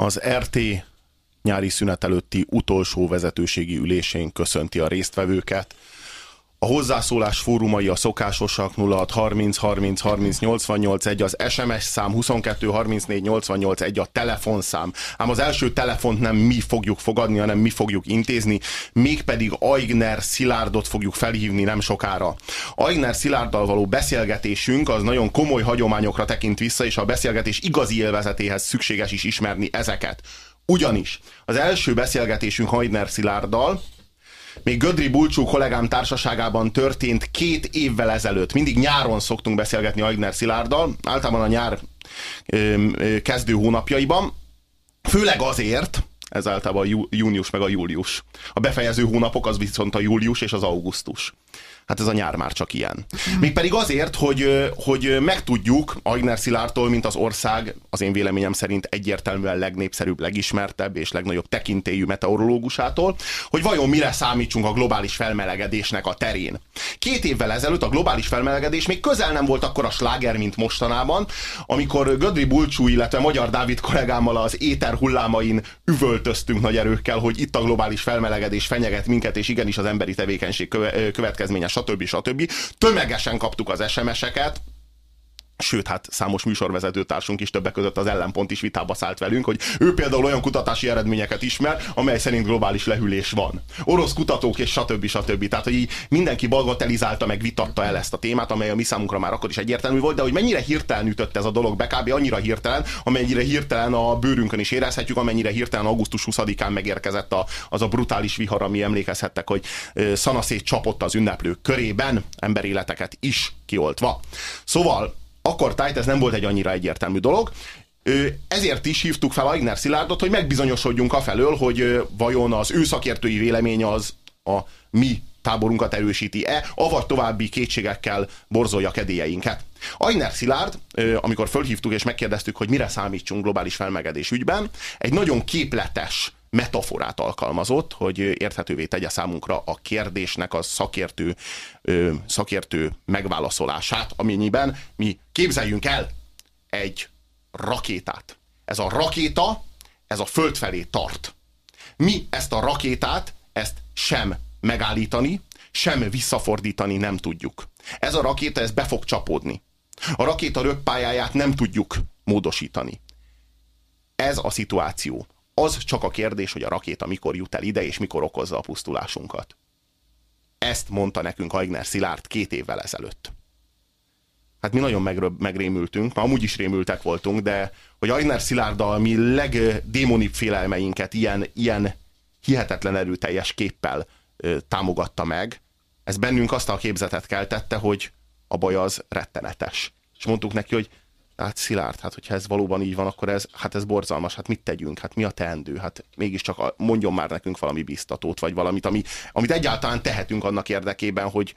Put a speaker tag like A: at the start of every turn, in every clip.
A: Az RT nyári szünet előtti utolsó vezetőségi ülésén köszönti a résztvevőket. A hozzászólás fórumai a szokásosak 06 30 30 30 88 1, az SMS szám 22 34 88 1, a telefonszám. Ám az első telefont nem mi fogjuk fogadni, hanem mi fogjuk intézni, mégpedig Aigner Szilárdot fogjuk felhívni nem sokára. Aigner Szilárddal való beszélgetésünk az nagyon komoly hagyományokra tekint vissza, és a beszélgetés igazi élvezetéhez szükséges is ismerni ezeket. Ugyanis az első beszélgetésünk Aigner Szilárddal, még Gödri Bulcsú kollégám társaságában történt két évvel ezelőtt. Mindig nyáron szoktunk beszélgetni Aigner Szilárddal, általában a nyár ö, ö, kezdő hónapjaiban. Főleg azért, ez általában a június meg a július. A befejező hónapok az viszont a július és az augusztus. Hát ez a nyár már csak ilyen. Mégpedig azért, hogy, hogy megtudjuk Agner Szilártól, mint az ország, az én véleményem szerint egyértelműen legnépszerűbb, legismertebb és legnagyobb tekintélyű meteorológusától, hogy vajon mire számítsunk a globális felmelegedésnek a terén. Két évvel ezelőtt a globális felmelegedés még közel nem volt akkor a sláger, mint mostanában, amikor Gödri Bulcsú, illetve Magyar Dávid kollégámmal az éter hullámain üvöltöztünk nagy erőkkel, hogy itt a globális felmelegedés fenyeget minket, és igenis az emberi tevékenység következményes stb. stb. Tömegesen kaptuk az SMS-eket, Sőt, hát számos műsorvezető társunk is többek között az ellenpont is vitába szállt velünk, hogy ő például olyan kutatási eredményeket ismer, amely szerint globális lehűlés van. Orosz kutatók és stb. stb. Tehát, hogy így mindenki bagatelizálta, meg vitatta el ezt a témát, amely a mi számunkra már akkor is egyértelmű volt, de hogy mennyire hirtelen ütött ez a dolog be, kb. annyira hirtelen, amennyire hirtelen a bőrünkön is érezhetjük, amennyire hirtelen augusztus 20-án megérkezett a, az a brutális vihar, ami emlékezhettek, hogy szanaszét csapott az ünneplők körében, emberéleteket is kioltva. Szóval akkor tájt ez nem volt egy annyira egyértelmű dolog. Ezért is hívtuk fel Aigner Szilárdot, hogy megbizonyosodjunk afelől, hogy vajon az ő szakértői vélemény az a mi táborunkat erősíti-e, avagy további kétségekkel borzolja kedélyeinket. Aigner Szilárd, amikor fölhívtuk és megkérdeztük, hogy mire számítsunk globális felmegedés ügyben, egy nagyon képletes metaforát alkalmazott, hogy érthetővé tegye számunkra a kérdésnek a szakértő, szakértő megválaszolását, amennyiben mi képzeljünk el egy rakétát. Ez a rakéta, ez a föld felé tart. Mi ezt a rakétát, ezt sem megállítani, sem visszafordítani nem tudjuk. Ez a rakéta, ez be fog csapódni. A rakéta röppályáját nem tudjuk módosítani. Ez a szituáció az csak a kérdés, hogy a rakéta mikor jut el ide, és mikor okozza a pusztulásunkat. Ezt mondta nekünk Aigner Szilárd két évvel ezelőtt. Hát mi nagyon megröb, megrémültünk, ma amúgy is rémültek voltunk, de hogy Aigner Szilárddal mi legdémonibb félelmeinket ilyen, ilyen hihetetlen erőteljes képpel ö, támogatta meg, ez bennünk azt a képzetet keltette, hogy a baj az rettenetes. És mondtuk neki, hogy hát Szilárd, hát hogyha ez valóban így van, akkor ez, hát ez borzalmas, hát mit tegyünk, hát mi a teendő, hát mégiscsak a, mondjon már nekünk valami biztatót, vagy valamit, ami, amit egyáltalán tehetünk annak érdekében, hogy,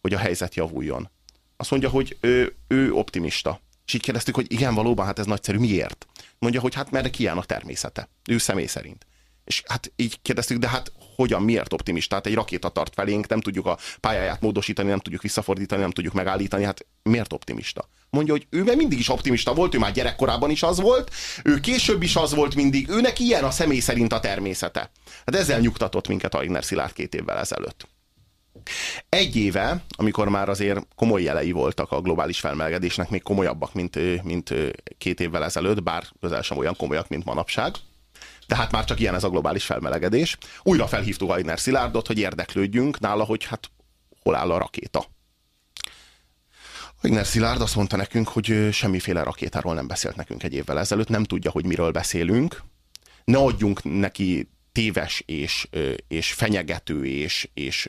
A: hogy a helyzet javuljon. Azt mondja, hogy ő, ő optimista. És így kérdeztük, hogy igen, valóban, hát ez nagyszerű, miért? Mondja, hogy hát mert ilyen a természete, ő személy szerint. És hát így kérdeztük, de hát hogyan, miért optimista? Hát egy rakéta tart felénk, nem tudjuk a pályáját módosítani, nem tudjuk visszafordítani, nem tudjuk megállítani, hát miért optimista? Mondja, hogy ő mert mindig is optimista volt, ő már gyerekkorában is az volt, ő később is az volt mindig, őnek ilyen a személy szerint a természete. Hát ezzel nyugtatott minket Aigner Szilárd két évvel ezelőtt. Egy éve, amikor már azért komoly jelei voltak a globális felmelegedésnek, még komolyabbak, mint, mint két évvel ezelőtt, bár közel sem olyan komolyak, mint manapság, tehát már csak ilyen ez a globális felmelegedés. Újra felhívtuk Aigner Szilárdot, hogy érdeklődjünk nála, hogy hát hol áll a rakéta. Aigner Szilárd azt mondta nekünk, hogy semmiféle rakétáról nem beszélt nekünk egy évvel ezelőtt, nem tudja, hogy miről beszélünk. Ne adjunk neki téves és, és fenyegető és, és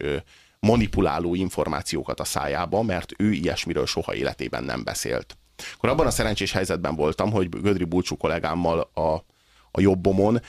A: manipuláló információkat a szájába, mert ő ilyesmiről soha életében nem beszélt. Akkor abban a szerencsés helyzetben voltam, hogy Gödri Bulcsú kollégámmal a a jobbomon,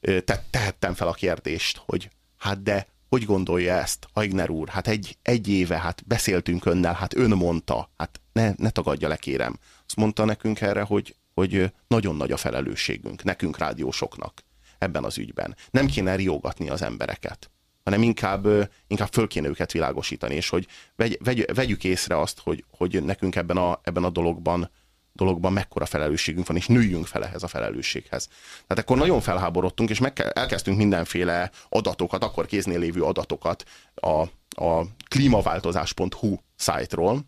A: te, tehettem fel a kérdést, hogy hát de hogy gondolja ezt, Aigner úr? Hát egy, egy éve, hát beszéltünk önnel, hát ön mondta, hát ne, ne tagadja le, kérem. Azt mondta nekünk erre, hogy, hogy nagyon nagy a felelősségünk, nekünk rádiósoknak ebben az ügyben. Nem kéne riogatni az embereket, hanem inkább, inkább föl kéne őket világosítani, és hogy vegy, vegy, vegyük észre azt, hogy, hogy nekünk ebben a, ebben a dologban dologban mekkora felelősségünk van, és nőjünk fel ehhez a felelősséghez. Tehát akkor nagyon felháborodtunk, és meg elkezdtünk mindenféle adatokat, akkor kéznél lévő adatokat a, a klímaváltozás.hu szájtról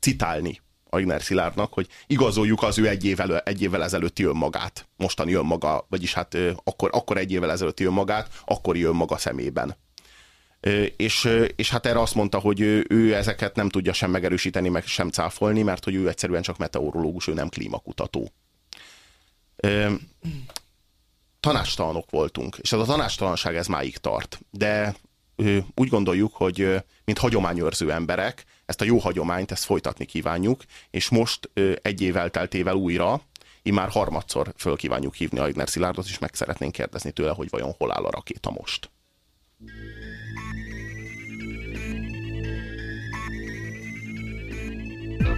A: citálni Agner Szilárdnak, hogy igazoljuk az ő egy évvel, egy évvel ezelőtti önmagát, mostani önmaga, vagyis hát akkor, akkor egy évvel ezelőtti önmagát, akkor jön maga szemében. És, és hát erre azt mondta, hogy ő, ő ezeket nem tudja sem megerősíteni, meg sem cáfolni, mert hogy ő egyszerűen csak meteorológus, ő nem klímakutató. Tanástalanok voltunk, és ez a tanástalanság ez máig tart, de úgy gondoljuk, hogy mint hagyományőrző emberek, ezt a jó hagyományt, ezt folytatni kívánjuk, és most egy év elteltével újra, már harmadszor föl kívánjuk hívni Aigner Szilárdot, és meg szeretnénk kérdezni tőle, hogy vajon hol áll a rakéta most.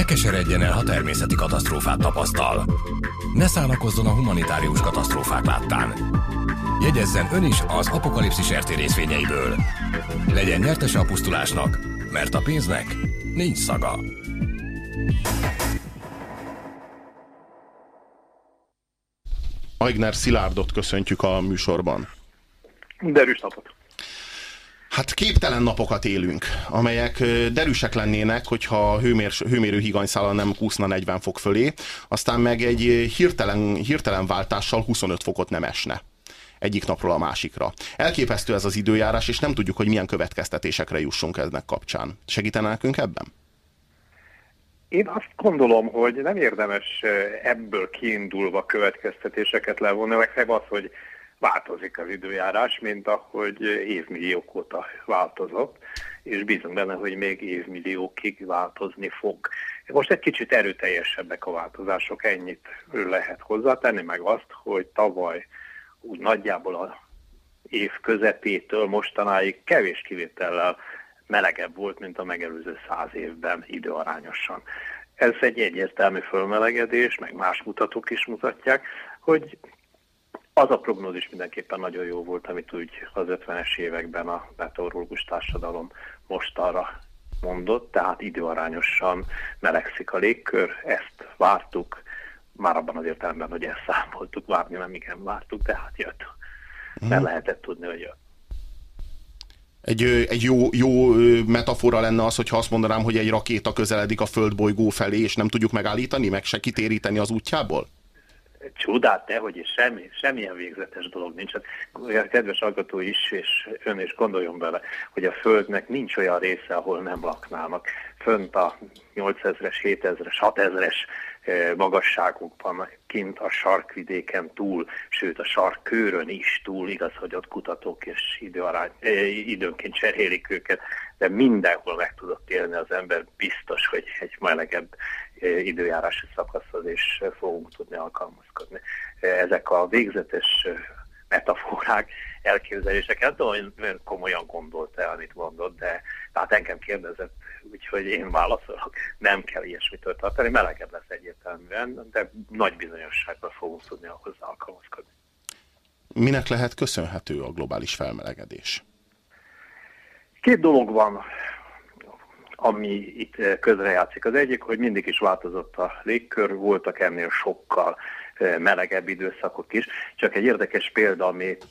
B: Ne keseredjen el, ha természeti katasztrófát tapasztal. Ne szánakozzon a humanitárius katasztrófák láttán. Jegyezzen ön is az apokalipszis RT részvényeiből. Legyen nyertese a pusztulásnak, mert a pénznek nincs szaga.
A: Aigner Szilárdot köszöntjük a műsorban.
C: Derűs napot!
A: Hát képtelen napokat élünk, amelyek derűsek lennének, hogyha a hőmér, hőmérő higanyszála nem kúszna 40 fok fölé, aztán meg egy hirtelen, hirtelen váltással 25 fokot nem esne egyik napról a másikra. Elképesztő ez az időjárás, és nem tudjuk, hogy milyen következtetésekre jussunk ennek kapcsán. Segítene nekünk ebben?
C: Én azt gondolom, hogy nem érdemes ebből kiindulva következtetéseket levonni, legfeljebb az, hogy változik az időjárás, mint ahogy évmilliók óta változott, és bízunk benne, hogy még évmilliókig változni fog. Most egy kicsit erőteljesebbek a változások, ennyit lehet hozzátenni, meg azt, hogy tavaly úgy nagyjából a év közepétől mostanáig kevés kivétellel melegebb volt, mint a megelőző száz évben időarányosan. Ez egy egyértelmű fölmelegedés, meg más mutatók is mutatják, hogy az a prognózis mindenképpen nagyon jó volt, amit úgy az 50-es években a meteorológus társadalom most arra mondott, tehát időarányosan melegszik a légkör, ezt vártuk, már abban az értelemben, hogy ezt számoltuk, várni nem igen vártuk, tehát jött. Mert mhm. lehetett tudni, hogy jött.
A: Egy, egy jó, jó metafora lenne az, hogyha azt mondanám, hogy egy rakéta közeledik a földbolygó felé, és nem tudjuk megállítani, meg se kitéríteni az útjából?
C: Csodát te, hogy semmi, semmilyen végzetes dolog nincs. Hát, a kedves hallgató is, és ön is gondoljon bele, hogy a Földnek nincs olyan része, ahol nem laknának. Fönt a 8000-es, 7000-es, 6000-es magasságokban, kint a sarkvidéken túl, sőt a sarkkőrön is túl, igaz, hogy ott kutatók és időarány, időnként cserélik őket, de mindenhol meg tudott élni az ember, biztos, hogy egy melegebb időjárási szakaszhoz is fogunk tudni alkalmazkodni. Ezek a végzetes metaforák, elképzelések, nem tudom, hogy komolyan gondolta, amit mondott, de tehát engem kérdezett, úgyhogy én válaszolok. Nem kell ilyesmitől tartani, melegebb lesz egyértelműen, de nagy bizonyosságban fogunk tudni ahhoz alkalmazkodni.
A: Minek lehet köszönhető a globális felmelegedés?
C: Két dolog van ami itt közrejátszik. Az egyik, hogy mindig is változott a légkör, voltak ennél sokkal melegebb időszakok is. Csak egy érdekes példa, amit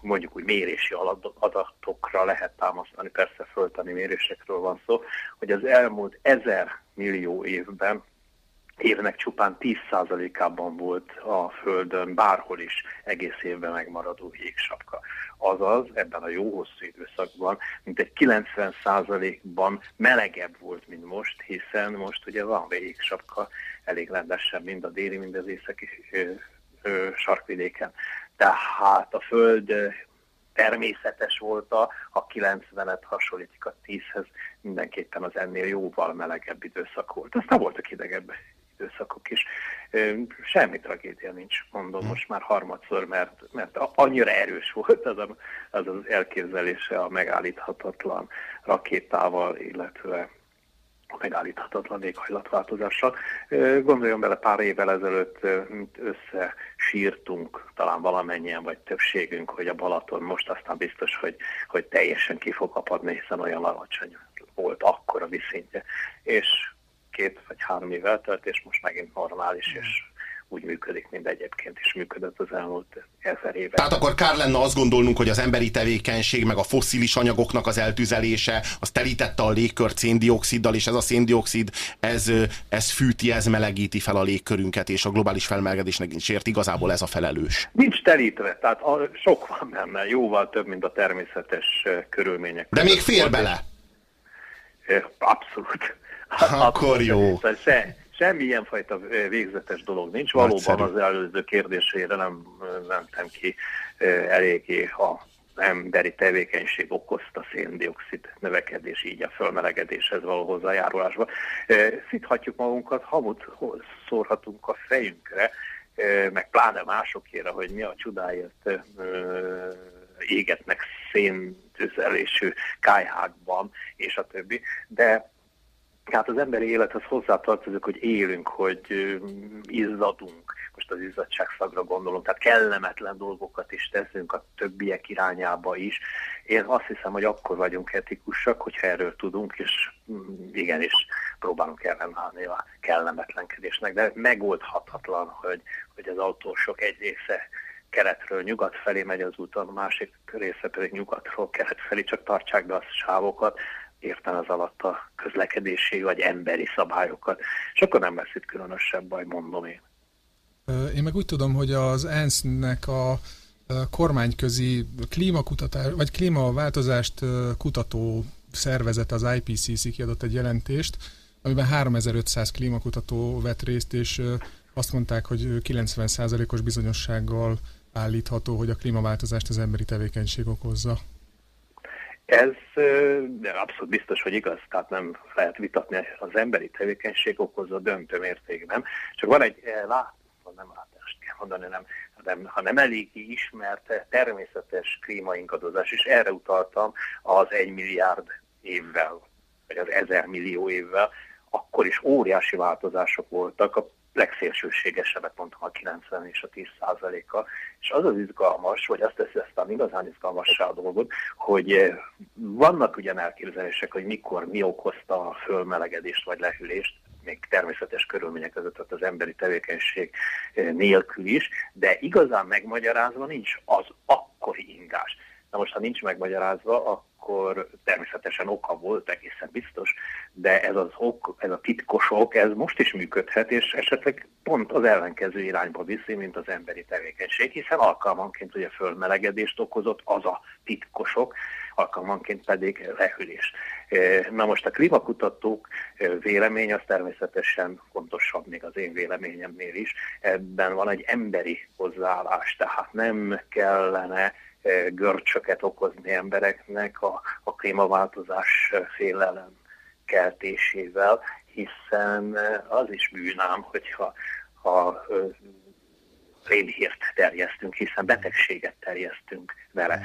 C: mondjuk úgy mérési adatokra lehet támasztani, persze föltani mérésekről van szó, hogy az elmúlt ezer millió évben évnek csupán 10%-ában volt a Földön bárhol is egész évben megmaradó jégsapka. Azaz ebben a jó hosszú időszakban mint egy 90%-ban melegebb volt, mint most, hiszen most ugye van jégsapka elég rendesen mind a déli, mind az északi ö, ö, sarkvidéken. Tehát a Föld természetes volt a, a 90-et hasonlítik a 10-hez, mindenképpen az ennél jóval melegebb időszak volt. Aztán voltak hidegebb időszakok is. Semmi tragédia nincs, mondom most már harmadszor, mert, mert annyira erős volt az, a, az az elképzelése a megállíthatatlan rakétával, illetve a megállíthatatlan éghajlatváltozással. Gondoljon bele, pár évvel ezelőtt összesírtunk, talán valamennyien, vagy többségünk, hogy a Balaton most aztán biztos, hogy, hogy teljesen ki fog apadni, hiszen olyan alacsony volt akkor a viszintje. És két vagy három év eltelt, és most megint normális, és úgy működik, mint egyébként is működött az elmúlt ezer évben.
A: Tehát akkor kár lenne azt gondolnunk, hogy az emberi tevékenység, meg a fosszilis anyagoknak az eltüzelése, az telítette a légkört széndioksziddal, és ez a széndiokszid, ez, ez fűti, ez melegíti fel a légkörünket, és a globális felmelegedésnek is ért igazából ez a felelős.
C: Nincs telítve, tehát a, sok van benne, jóval több, mint a természetes körülmények.
A: De még fér bele?
C: Abszolút.
A: Akkor jó.
C: Se, semmilyen fajta végzetes dolog nincs. Valóban az előző kérdésére nem mentem ki eléggé a emberi tevékenység okozta széndiokszid növekedés, így a fölmelegedéshez való hozzájárulásba. Szíthatjuk magunkat, hamut szórhatunk a fejünkre, meg pláne másokére, hogy mi a csodáért égetnek széntüzelésű kájhákban, és a többi. De Hát az emberi élethez hozzátartozik, hogy élünk, hogy izzadunk, most az izzadságszagra gondolom, tehát kellemetlen dolgokat is teszünk a többiek irányába is. Én azt hiszem, hogy akkor vagyunk etikusak, hogyha erről tudunk, és mm, igenis próbálunk ellenállni a kellemetlenkedésnek, de megoldhatatlan, hogy, hogy az autósok egy része keletről nyugat felé megy az úton, a másik része pedig nyugatról kelet felé, csak tartsák be a sávokat, értem az alatt a közlekedési vagy emberi szabályokat, és akkor nem lesz itt különösebb baj, mondom én.
D: Én meg úgy tudom, hogy az ENSZ-nek a kormányközi klímakutatás, vagy klímaváltozást kutató szervezet, az IPCC kiadott egy jelentést, amiben 3500 klímakutató vett részt, és azt mondták, hogy 90%-os bizonyossággal állítható, hogy a klímaváltozást az emberi tevékenység okozza.
C: Ez de abszolút biztos, hogy igaz, tehát nem lehet vitatni az emberi tevékenység okozza döntő mértékben. Csak van egy lát, nem látást kell mondani, nem, hanem, hanem elég ismert természetes klímaingadozás, és erre utaltam az egy milliárd évvel, vagy az ezer millió évvel, akkor is óriási változások voltak a legszélsőségesebbet mondtam a 90 és a 10 százaléka. És az az izgalmas, vagy azt teszi aztán igazán izgalmassá a dolgot, hogy eh, vannak ugyan elképzelések, hogy mikor mi okozta a fölmelegedést vagy lehűlést, még természetes körülmények között az emberi tevékenység eh, nélkül is, de igazán megmagyarázva nincs az akkori ingás. Na most, ha nincs megmagyarázva, akkor természetesen oka volt, egészen biztos, de ez az ok, ez a titkos ok, ez most is működhet, és esetleg pont az ellenkező irányba viszi, mint az emberi tevékenység, hiszen alkalmanként ugye fölmelegedést okozott az a titkosok, alkalmanként pedig lehűlés. Na most a klímakutatók vélemény az természetesen fontosabb még az én véleményemnél is. Ebben van egy emberi hozzáállás, tehát nem kellene görcsöket okozni embereknek a, a klímaváltozás félelem keltésével, hiszen az is bűnám, hogyha ha rémhírt terjesztünk, hiszen betegséget terjesztünk vele.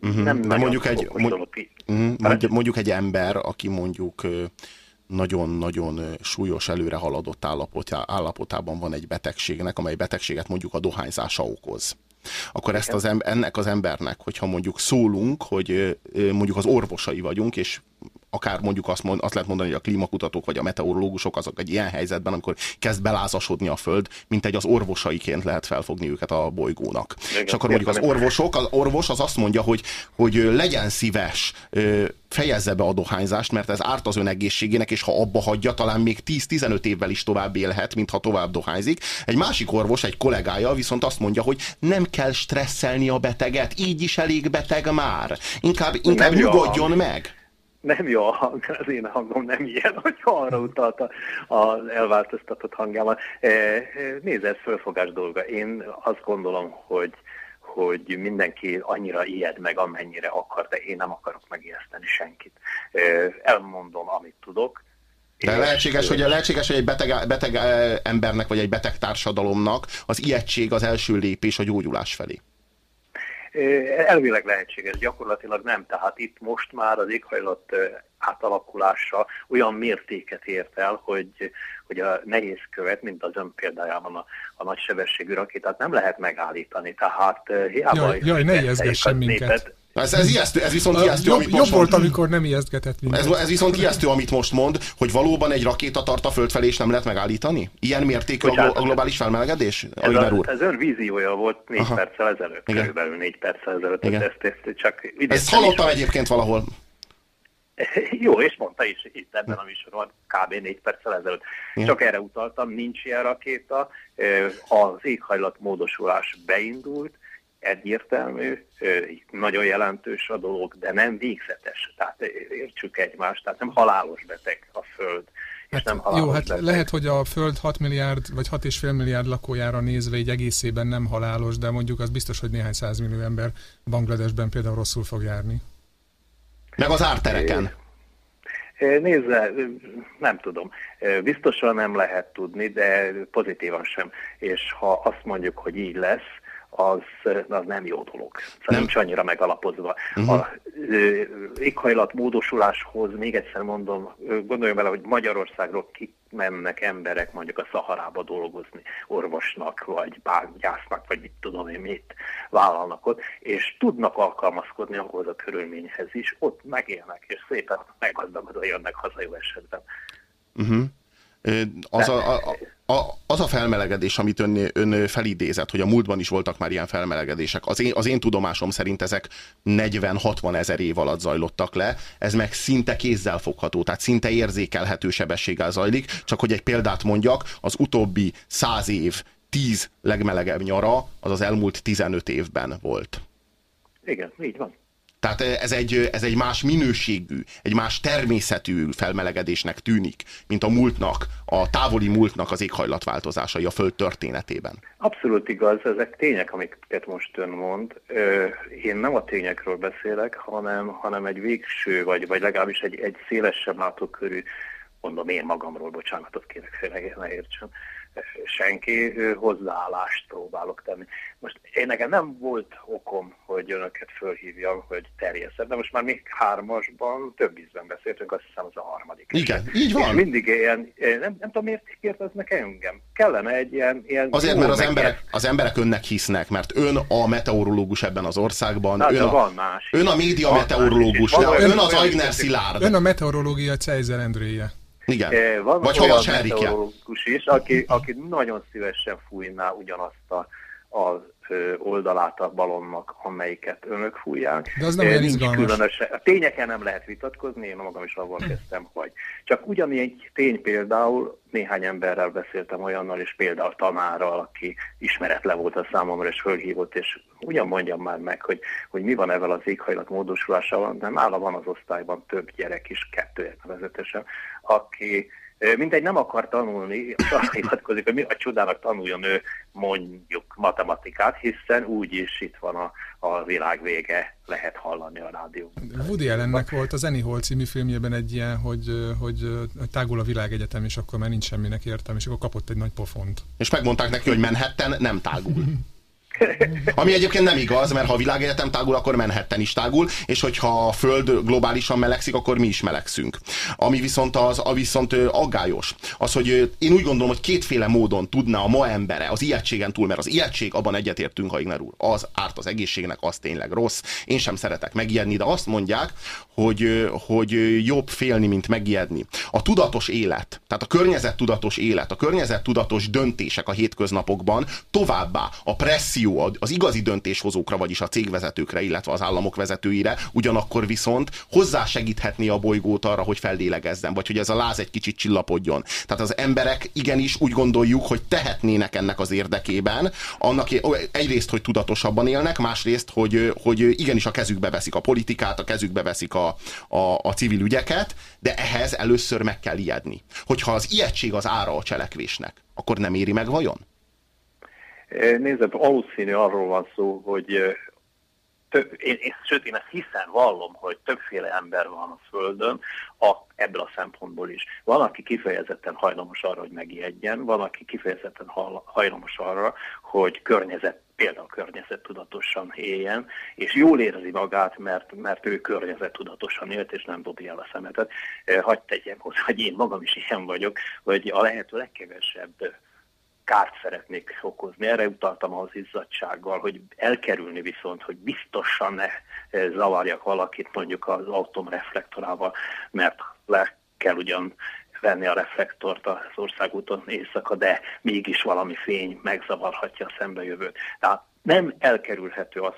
A: Uh-huh. Nem De mondjuk egy, mondjuk, mondjuk egy ember, aki mondjuk nagyon-nagyon súlyos előre haladott állapotában van egy betegségnek, amely betegséget mondjuk a dohányzása okoz. Akkor ezt az em- ennek az embernek, hogyha mondjuk szólunk, hogy mondjuk az orvosai vagyunk, és akár mondjuk azt, mond, azt lehet mondani, hogy a klímakutatók vagy a meteorológusok azok egy ilyen helyzetben, amikor kezd belázasodni a Föld, mint egy az orvosaiként lehet felfogni őket a bolygónak. Igen, és akkor mondjuk az orvosok, az orvos az azt mondja, hogy, hogy legyen szíves, fejezze be a dohányzást, mert ez árt az ön egészségének, és ha abba hagyja, talán még 10-15 évvel is tovább élhet, mint ha tovább dohányzik. Egy másik orvos, egy kollégája viszont azt mondja, hogy nem kell stresszelni a beteget, így is elég beteg már. Inkább, inkább nyugodjon meg
C: nem jó a hang, az én hangom nem ilyen, hogy arra utalt az elváltoztatott hangjával. E, e, nézd, ez fölfogás dolga. Én azt gondolom, hogy hogy mindenki annyira ijed meg, amennyire akar, de én nem akarok megijeszteni senkit. E, elmondom, amit tudok,
A: de lehetséges, hogy, lehetséges, hogy egy beteg, beteg embernek, vagy egy beteg társadalomnak az ijegység az első lépés a gyógyulás felé.
C: Elvileg lehetséges, gyakorlatilag nem. Tehát itt most már az éghajlat átalakulása olyan mértéket ért el, hogy, hogy a nehéz követ, mint az ön példájában a, a nagysebességű rakétát nem lehet megállítani. Tehát hiába...
D: Jaj, jaj ne ijeszgessen minket. Népet,
A: ez, ez, ijesztő, ez viszont ijesztő,
D: jobb, amit most jobb volt, mond. amikor nem ijesztgetett minket.
A: Ez, ez viszont ijesztő, amit most mond, hogy valóban egy rakéta tart a föld felé, és nem lehet megállítani? Ilyen mértékű a, a globális felmelegedés?
C: Ez, a, úr? ez ön víziója volt négy Aha. perccel ezelőtt, Igen. körülbelül négy perccel ezelőtt. Igen. Ezt, ezt, csak
A: ezt hallottam egyébként valahol.
C: Jó, és mondta is itt ebben a műsorban, kb. négy perccel ezelőtt. Igen. Csak erre utaltam, nincs ilyen rakéta, az éghajlat módosulás beindult, egyértelmű, nagyon jelentős a dolog, de nem végzetes. Tehát értsük egymást, tehát nem halálos beteg a Föld.
D: Hát, nem jó, hát beteg. lehet, hogy a Föld 6 milliárd vagy 6,5 milliárd lakójára nézve egy egészében nem halálos, de mondjuk az biztos, hogy néhány százmillió ember Bangladesben például rosszul fog járni.
A: Meg az ártereken.
C: Nézze, nem tudom. Biztosan nem lehet tudni, de pozitívan sem. És ha azt mondjuk, hogy így lesz, az, az nem jó dolog. Szóval nem. nincs annyira megalapozva. Uh-huh. A éghajlat módosuláshoz, még egyszer mondom, gondoljon bele, hogy Magyarországról kimennek emberek mondjuk a Szaharába dolgozni, orvosnak, vagy bányásznak, vagy mit tudom én mit vállalnak ott, és tudnak alkalmazkodni ahhoz a körülményhez is, ott megélnek, és szépen meggazdagodva jönnek haza jó esetben.
A: Uh-huh. Az a, a, a, az a felmelegedés, amit ön, ön felidézett, hogy a múltban is voltak már ilyen felmelegedések, az én, az én tudomásom szerint ezek 40-60 ezer év alatt zajlottak le, ez meg szinte kézzel fogható, tehát szinte érzékelhető sebességgel zajlik, csak hogy egy példát mondjak, az utóbbi 100 év 10 legmelegebb nyara, az az elmúlt 15 évben volt.
C: Igen, így van.
A: Tehát ez egy, ez egy más minőségű, egy más természetű felmelegedésnek tűnik, mint a múltnak, a távoli múltnak az éghajlatváltozásai a Föld történetében.
C: Abszolút igaz, ezek tények, amiket most ön mond. Én nem a tényekről beszélek, hanem, hanem egy végső, vagy, vagy legalábbis egy, egy szélesebb látókörű, mondom én magamról, bocsánatot kérek, félre ne értsen, senki hozzáállást próbálok tenni. Most én nekem nem volt okom, hogy önöket fölhívjam, hogy terjeszed, de most már mi hármasban több ízben beszéltünk, azt hiszem az a harmadik.
A: Igen, így van. És
C: mindig ilyen, nem, nem tudom miért kérdeznek engem. Kellene egy ilyen... ilyen
A: Azért, mert az emberek, az emberek önnek hisznek, mert ön a meteorológus ebben az országban.
C: Na,
A: ön, a,
C: van más.
A: ön a média van meteorológus, ön, ön az Aigner Szilárd.
D: Ön a meteorológia Cejzer Endréje.
A: Igen. Eh, van Vagy olyan meteorológus
C: is, aki, aki nagyon szívesen fújná ugyanazt a, a oldalát a balonnak, amelyiket önök fújják.
D: De az nem olyan izgalmas. Különösen,
C: a tényeken nem lehet vitatkozni, én magam is avval kezdtem, hogy csak ugyanígy tény például, néhány emberrel beszéltem olyannal, és például tanárral, aki ismeretlen volt a számomra, és fölhívott, és ugyan mondjam már meg, hogy, hogy mi van ezzel az éghajlat módosulásával, de nála van az osztályban több gyerek is, kettő nevezetesen, aki mindegy nem akar tanulni, arra hivatkozik, hogy mi a csodának tanuljon ő mondjuk matematikát, hiszen úgyis itt van a, a világ vége, lehet hallani a rádióban.
D: Woody Allennek volt az Annie Hall című filmjében egy ilyen, hogy, hogy tágul a világegyetem, és akkor már nincs semminek értem, és akkor kapott egy nagy pofont.
A: És megmondták neki, hogy Manhattan nem tágul. Ami egyébként nem igaz, mert ha a világegyetem tágul, akkor Manhattan is tágul, és hogyha a Föld globálisan melegszik, akkor mi is melegszünk. Ami viszont az, a viszont aggályos, az, hogy én úgy gondolom, hogy kétféle módon tudna a ma embere az ijegységen túl, mert az ijegység, abban egyetértünk, Haigner úr, az árt az egészségnek, az tényleg rossz. Én sem szeretek megijedni, de azt mondják, hogy, hogy jobb félni, mint megijedni. A tudatos élet, tehát a környezet tudatos élet, a környezet tudatos döntések a hétköznapokban továbbá a presszió az igazi döntéshozókra, vagyis a cégvezetőkre, illetve az államok vezetőire, ugyanakkor viszont hozzásegíthetné a bolygót arra, hogy fellélegezzen, vagy hogy ez a láz egy kicsit csillapodjon. Tehát az emberek igenis úgy gondoljuk, hogy tehetnének ennek az érdekében, annak egyrészt, hogy tudatosabban élnek, másrészt, hogy, hogy igenis a kezükbe veszik a politikát, a kezükbe veszik a, a, a civil ügyeket, de ehhez először meg kell ijedni. Hogyha az ijegység az ára a cselekvésnek, akkor nem éri meg vajon?
C: Nézd, valószínű arról van szó, hogy több, én, én, sőt, én ezt hiszen vallom, hogy többféle ember van a Földön, a, ebből a szempontból is. Van, aki kifejezetten hajlamos arra, hogy megijedjen, van, aki kifejezetten hajlamos arra, hogy környezet, például környezettudatosan éljen, és jól érzi magát, mert, mert ő környezettudatosan élt, és nem dobja el a szemetet. Hagy tegyem hozzá, hogy én magam is ilyen vagyok, hogy a lehető legkevesebb kárt szeretnék okozni. Erre utaltam az izzadsággal, hogy elkerülni viszont, hogy biztosan ne eh, zavarjak valakit mondjuk az autóm reflektorával, mert le kell ugyan venni a reflektort az országúton éjszaka, de mégis valami fény megzavarhatja a szembejövőt. Tehát nem elkerülhető az,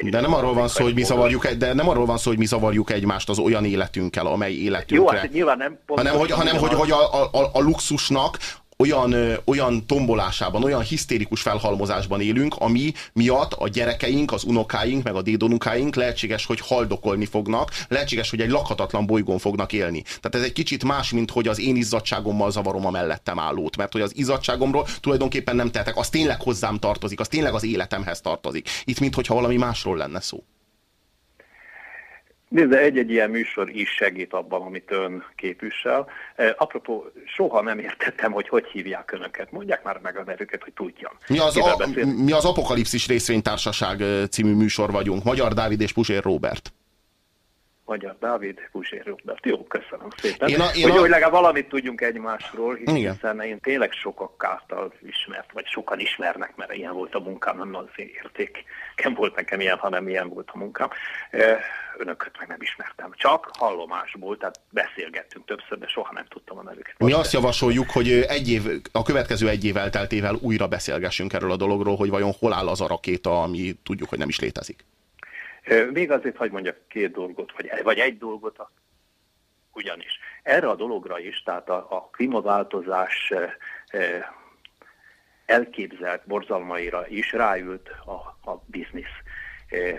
A: de nem arról van szó, hogy mi zavarjuk, de nem arról van szó, hogy mi zavarjuk egymást az olyan életünkkel, amely életünkre. Jó,
C: hát nyilván nem
A: hanem, hogy, hanem hogy, hogy a, a, a luxusnak olyan, olyan tombolásában, olyan hisztérikus felhalmozásban élünk, ami miatt a gyerekeink, az unokáink, meg a dédonukáink lehetséges, hogy haldokolni fognak, lehetséges, hogy egy lakhatatlan bolygón fognak élni. Tehát ez egy kicsit más, mint hogy az én izzadságommal zavarom a mellettem állót, mert hogy az izzadságomról tulajdonképpen nem tehetek, az tényleg hozzám tartozik, az tényleg az életemhez tartozik. Itt, mintha valami másról lenne szó.
C: Nézd, egy-egy ilyen műsor is segít abban, amit ön képvisel. E, apropó, soha nem értettem, hogy hogy hívják önöket. Mondják már meg a nevüket, hogy tudjam.
A: Mi az, a, mi az Apokalipszis részvénytársaság e, című műsor vagyunk. Magyar Dávid és Puzsér Robert.
C: Magyar Dávid, Puzsér Robert. Jó, köszönöm szépen. Én a, én hogy, a... hogy legalább valamit tudjunk egymásról, hiszen Igen. én tényleg sokak által ismert, vagy sokan ismernek, mert ilyen volt a munkám, nem az érték. Nem volt nekem ilyen, hanem ilyen volt a munkám. Önöket meg nem ismertem. Csak hallomásból, tehát beszélgettünk többször, de soha nem tudtam a nevüket.
A: Mi azt javasoljuk, hogy egy év, a következő egy év elteltével újra beszélgessünk erről a dologról, hogy vajon hol áll az a rakéta, ami tudjuk, hogy nem is létezik.
C: Még azért, hogy mondjak két dolgot, vagy, vagy egy dolgot, ugyanis erre a dologra is, tehát a, a klímaváltozás elképzelt borzalmaira is ráült a, a biznisz.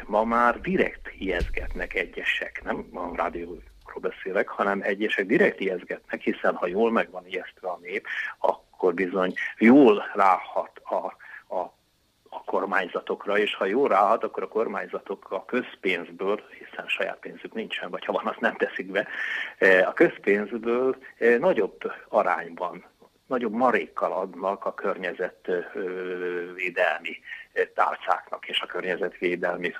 C: Ma már direkt ijeszgetnek egyesek, nem a rádióról beszélek, hanem egyesek direkt ijeszgetnek, hiszen ha jól meg van ijesztve a nép, akkor bizony jól ráhat a, a a kormányzatokra, és ha jól ráhat, akkor a kormányzatok a közpénzből, hiszen saját pénzük nincsen, vagy ha van, azt nem teszik be, a közpénzből nagyobb arányban nagyobb marékkal adnak a környezetvédelmi tárcáknak és a környezetvédelmi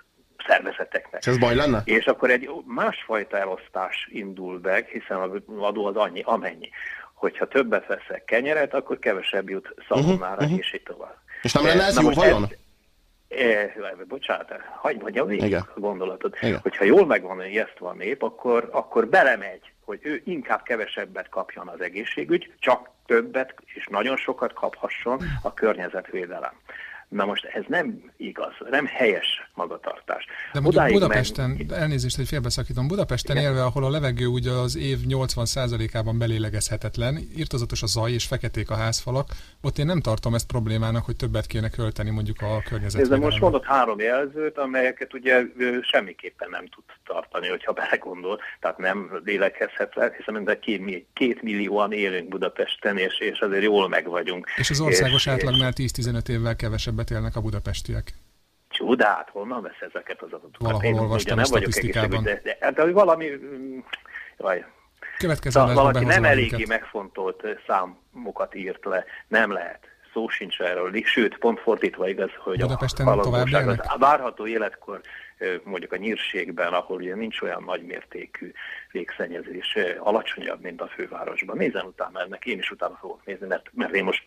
C: szervezeteknek.
A: Ez baj lenne?
C: És akkor egy másfajta elosztás indul meg, hiszen az adó az annyi, amennyi. Hogyha többet veszek kenyeret, akkor kevesebb jut szalomára, uh-huh, uh-huh. és így tovább.
A: És nem lenne ez Na jó vajon?
C: Ez, bocsánat, hagyd mondjam végig Igen. a gondolatot. Igen. Hogyha jól megvan ijesztve a nép, akkor, akkor belemegy, hogy ő inkább kevesebbet kapjon az egészségügy, csak többet és nagyon sokat kaphasson a környezetvédelem. Na most ez nem igaz, nem helyes magatartás.
D: De mondjuk Odáig Budapesten, meg... elnézést, hogy félbeszakítom, Budapesten Igen. élve, ahol a levegő ugye az év 80%-ában belélegezhetetlen, írtozatos a zaj és feketék a házfalak, ott én nem tartom ezt problémának, hogy többet kéne költeni mondjuk a környezetvédelemre.
C: De most mondott három jelzőt, amelyeket ugye semmiképpen nem tud tartani, hogyha belegondol, tehát nem lélegezhet hiszen mind két, két millióan élünk Budapesten, és, és azért jól meg vagyunk.
D: És az országos és, átlagnál 10-15 évvel kevesebb kevesebbet élnek a budapestiek.
C: Csodát, honnan vesz ezeket az adatokat?
D: Valahol Én olvastam a statisztikában.
C: De, de, de, de valami... Mm, jaj,
D: Következő valaki
C: nem eléggé megfontolt számokat írt le. Nem lehet. szó sincs erről, sőt, pont fordítva igaz, hogy
D: Budapesten a tovább
C: a várható életkor mondjuk a nyírségben, ahol ugye nincs olyan nagy mértékű légszennyezés, alacsonyabb, mint a fővárosban. Nézzen utána ennek, én is utána fogok nézni, mert, mert én most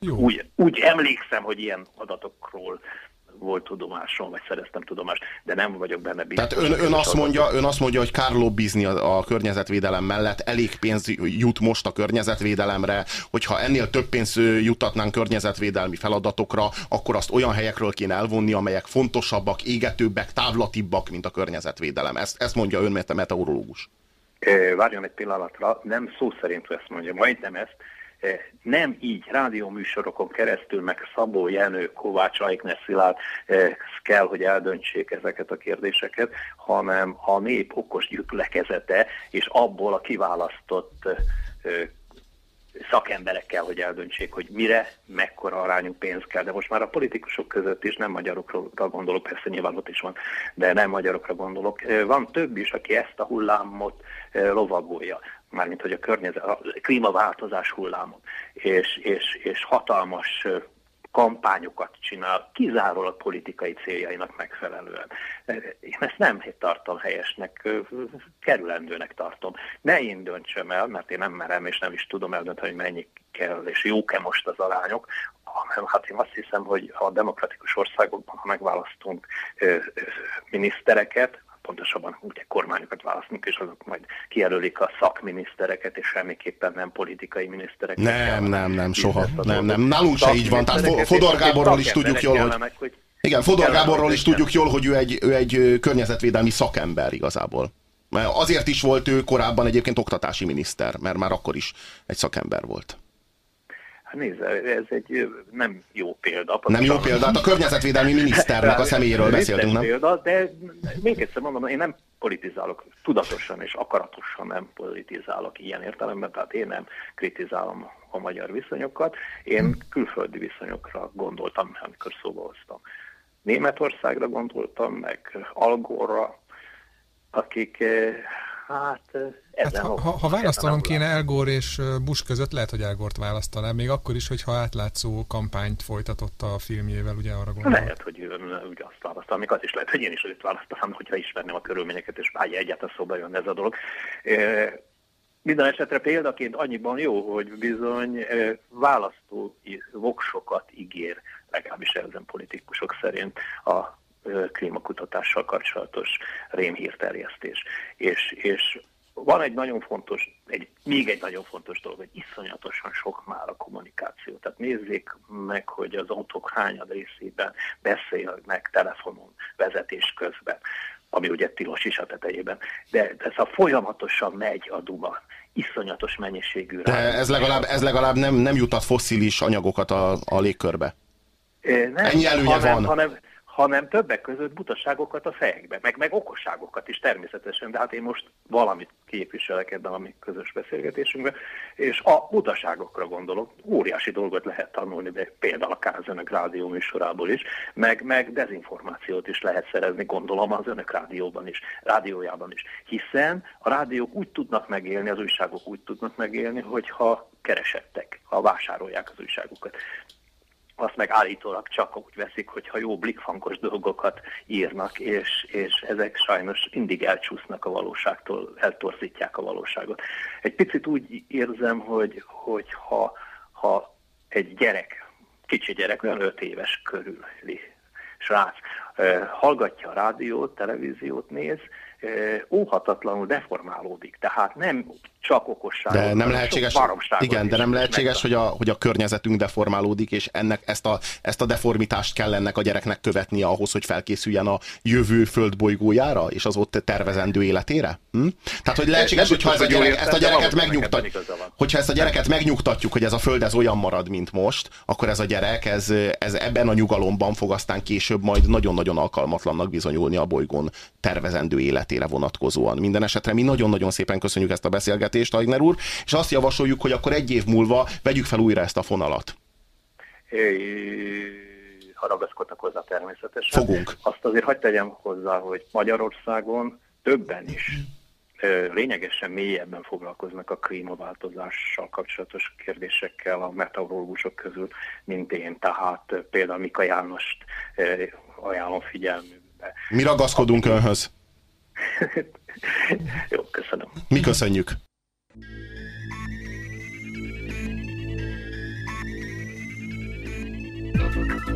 C: Jó. Úgy, úgy emlékszem, hogy ilyen adatokról volt tudomásom, vagy szereztem tudomást, de nem vagyok benne
A: biztos. Tehát ön, ön, azt mondja, ön azt mondja, hogy kár lobbizni a, a környezetvédelem mellett, elég pénz jut most a környezetvédelemre, hogyha ennél több pénz jutatnánk környezetvédelmi feladatokra, akkor azt olyan helyekről kéne elvonni, amelyek fontosabbak, égetőbbek, távlatibbak, mint a környezetvédelem. Ezt, ezt mondja ön, mert a meteorológus.
C: Várjon egy pillanatra, nem szó szerint ezt mondja, majdnem ezt, nem így rádióműsorokon keresztül, meg Szabó Jenő, Kovács Aikner Szilárd eh, kell, hogy eldöntsék ezeket a kérdéseket, hanem a nép okos gyűlölekezete, és abból a kiválasztott eh, szakemberekkel, hogy eldöntsék, hogy mire, mekkora arányú pénz kell. De most már a politikusok között is nem magyarokra gondolok, persze nyilván ott is van, de nem magyarokra gondolok. Van több is, aki ezt a hullámot lovagolja mármint hogy a környezet, a klímaváltozás hullámon, és, és, és hatalmas kampányokat csinál, kizárólag politikai céljainak megfelelően. Én ezt nem tartom helyesnek, kerülendőnek tartom. Ne én döntsem el, mert én nem merem, és nem is tudom eldönteni, hogy mennyi kell, és jók-e most az arányok, hanem hát én azt hiszem, hogy a demokratikus országokban, ha megválasztunk minisztereket, pontosabban ugye kormányokat választunk, és azok majd kijelölik a szakminisztereket, és semmiképpen nem politikai minisztereket.
A: Nem, nem, nem, soha. Nem, nem. Nálunk se így van. Tehát Fodor Gáborról is tudjuk jól, hogy... hogy igen, Fodor Gáborról is tudjuk jól, hogy ő egy, ő egy környezetvédelmi szakember igazából. Mert azért is volt ő korábban egyébként oktatási miniszter, mert már akkor is egy szakember volt.
C: Hát nézd, ez egy nem jó példa.
A: Nem jó példa, hát a környezetvédelmi miniszternek a személyéről beszéltünk, nem?
C: Példa, de még egyszer mondom, én nem politizálok, tudatosan és akaratosan nem politizálok ilyen értelemben, tehát én nem kritizálom a magyar viszonyokat, én külföldi viszonyokra gondoltam, amikor szóba hoztam. Németországra gondoltam, meg Algorra, akik hát
D: hát, ha, ha választanom kéne Elgor és Bush között, lehet, hogy Elgort választanám, még akkor is, hogyha átlátszó kampányt folytatott a filmjével, ugye arra gondolom.
C: Lehet, hogy úgy azt választanám, még az is lehet, hogy én is őt választanám, hogyha ismerném a körülményeket, és vágya egyáltalán szóba jön ez a dolog. Minden esetre példaként annyiban jó, hogy bizony választói voksokat ígér, legalábbis ezen politikusok szerint a klímakutatással kapcsolatos rémhírterjesztés. És, és van egy nagyon fontos, egy, még egy nagyon fontos dolog, hogy iszonyatosan sok már a kommunikáció. Tehát nézzék meg, hogy az autók hányad részében beszélnek telefonon vezetés közben, ami ugye tilos is a tetejében. De ez a folyamatosan megy a duma, iszonyatos mennyiségű.
A: De ez legalább, ez legalább nem, nem jutat fosszilis anyagokat a, a légkörbe.
C: Nem, Ennyi előnye hanem, van. Hanem, hanem többek között butaságokat a fejekbe, meg, meg okosságokat is természetesen, de hát én most valamit képviselek ebben a mi közös beszélgetésünkben, és a butaságokra gondolok, óriási dolgot lehet tanulni, de például az önök rádió műsorából is, meg, meg dezinformációt is lehet szerezni, gondolom az önök rádióban is, rádiójában is, hiszen a rádiók úgy tudnak megélni, az újságok úgy tudnak megélni, hogyha keresettek, ha vásárolják az újságukat azt meg állítólag csak úgy veszik, hogyha jó blikfankos dolgokat írnak, és, és ezek sajnos mindig elcsúsznak a valóságtól, eltorzítják a valóságot. Egy picit úgy érzem, hogy, hogy ha, ha egy gyerek, kicsi gyerek, olyan öt éves körüli srác, hallgatja a rádiót, televíziót néz, óhatatlanul deformálódik. Tehát nem csak okosság.
A: De nem lehetséges, igen, de nem lehetséges, hogy a, hogy a környezetünk deformálódik, és ennek ezt a, ezt a deformitást kell ennek a gyereknek követnie ahhoz, hogy felkészüljen a jövő földbolygójára, és az ott tervezendő életére? Hm? Tehát, hogy lehetséges, hogyha ez a gyerek, ezt a gyereket megnyugtatjuk, hogyha ezt a gyereket megnyugtatjuk, hogy ez a föld ez olyan marad, mint most, akkor ez a gyerek, ez, ez ebben a nyugalomban fog aztán később majd nagyon-nagyon alkalmatlannak bizonyulni a bolygón tervezendő életére vonatkozóan. Minden esetre mi nagyon-nagyon szépen köszönjük ezt a beszélgetést, beszélgetést, Aigner úr, és azt javasoljuk, hogy akkor egy év múlva vegyük fel újra ezt a fonalat.
C: Ha ragaszkodnak hozzá természetesen.
A: Fogunk.
C: Azt azért hagyd tegyem hozzá, hogy Magyarországon többen is lényegesen mélyebben foglalkoznak a klímaváltozással kapcsolatos kérdésekkel a meteorológusok közül, mint én. Tehát például Mika Jánost ajánlom figyelmükbe.
A: Mi ragaszkodunk Aki... önhöz?
C: Jó, köszönöm.
A: Mi köszönjük.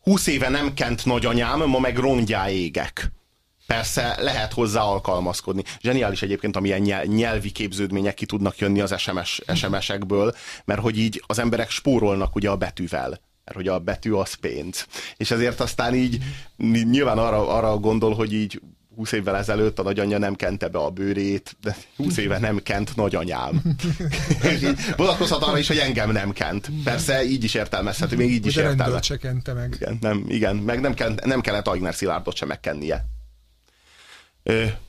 A: 20 éve nem kent nagyanyám, ma meg rongyá égek. Persze lehet hozzá alkalmazkodni. Zseniális egyébként, amilyen nyelvi képződmények ki tudnak jönni az SMS, SMS-ekből, mert hogy így az emberek spórolnak ugye a betűvel mert hogy a betű az pénz. És ezért aztán így nyilván arra, arra gondol, hogy így 20 évvel ezelőtt a nagyanyja nem kente be a bőrét, de 20 éve nem kent nagyanyám. vonatkozhat arra is, hogy engem nem kent. Persze így is értelmezhető, még így is értelmezhető.
D: se kente meg.
A: Igen, nem, igen, meg nem, kent, nem kellett Agner Szilárdot sem megkennie.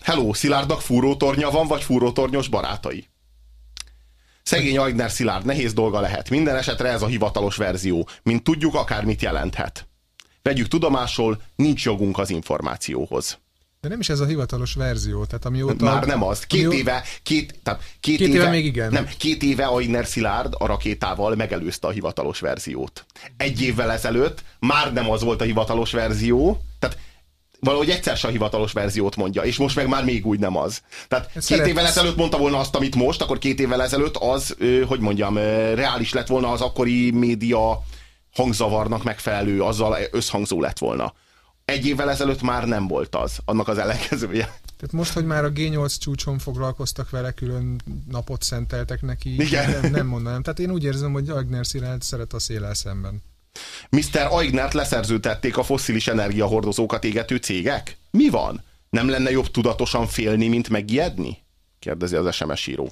A: Hello, Szilárdnak fúrótornya van, vagy fúrótornyos barátai? Szegény Agner Szilárd, nehéz dolga lehet. Minden esetre ez a hivatalos verzió. Mint tudjuk, akármit jelenthet. Vegyük tudomásul, nincs jogunk az információhoz.
D: De nem is ez a hivatalos verzió, tehát amióta...
A: Már nem az. Két amióta... éve, két, tehát két, két éve, éve, még igen. Nem, két éve Aigner Szilárd a rakétával megelőzte a hivatalos verziót. Egy évvel ezelőtt már nem az volt a hivatalos verzió, tehát valahogy egyszer se a hivatalos verziót mondja, és most meg már még úgy nem az. Tehát két Szeret... évvel ezelőtt mondta volna azt, amit most, akkor két évvel ezelőtt az, hogy mondjam, reális lett volna az akkori média hangzavarnak megfelelő, azzal összhangzó lett volna. Egy évvel ezelőtt már nem volt az, annak az ellenkezője.
D: Tehát most, hogy már a G8 csúcson foglalkoztak vele, külön napot szenteltek neki,
A: Igen.
D: Nem, nem mondanám. Tehát én úgy érzem, hogy Agner Szilárd szeret a szélel szemben.
A: Mr. Aignert leszerzőtették a fosszilis energiahordozókat égető cégek? Mi van? Nem lenne jobb tudatosan félni, mint megijedni? Kérdezi az SMS író.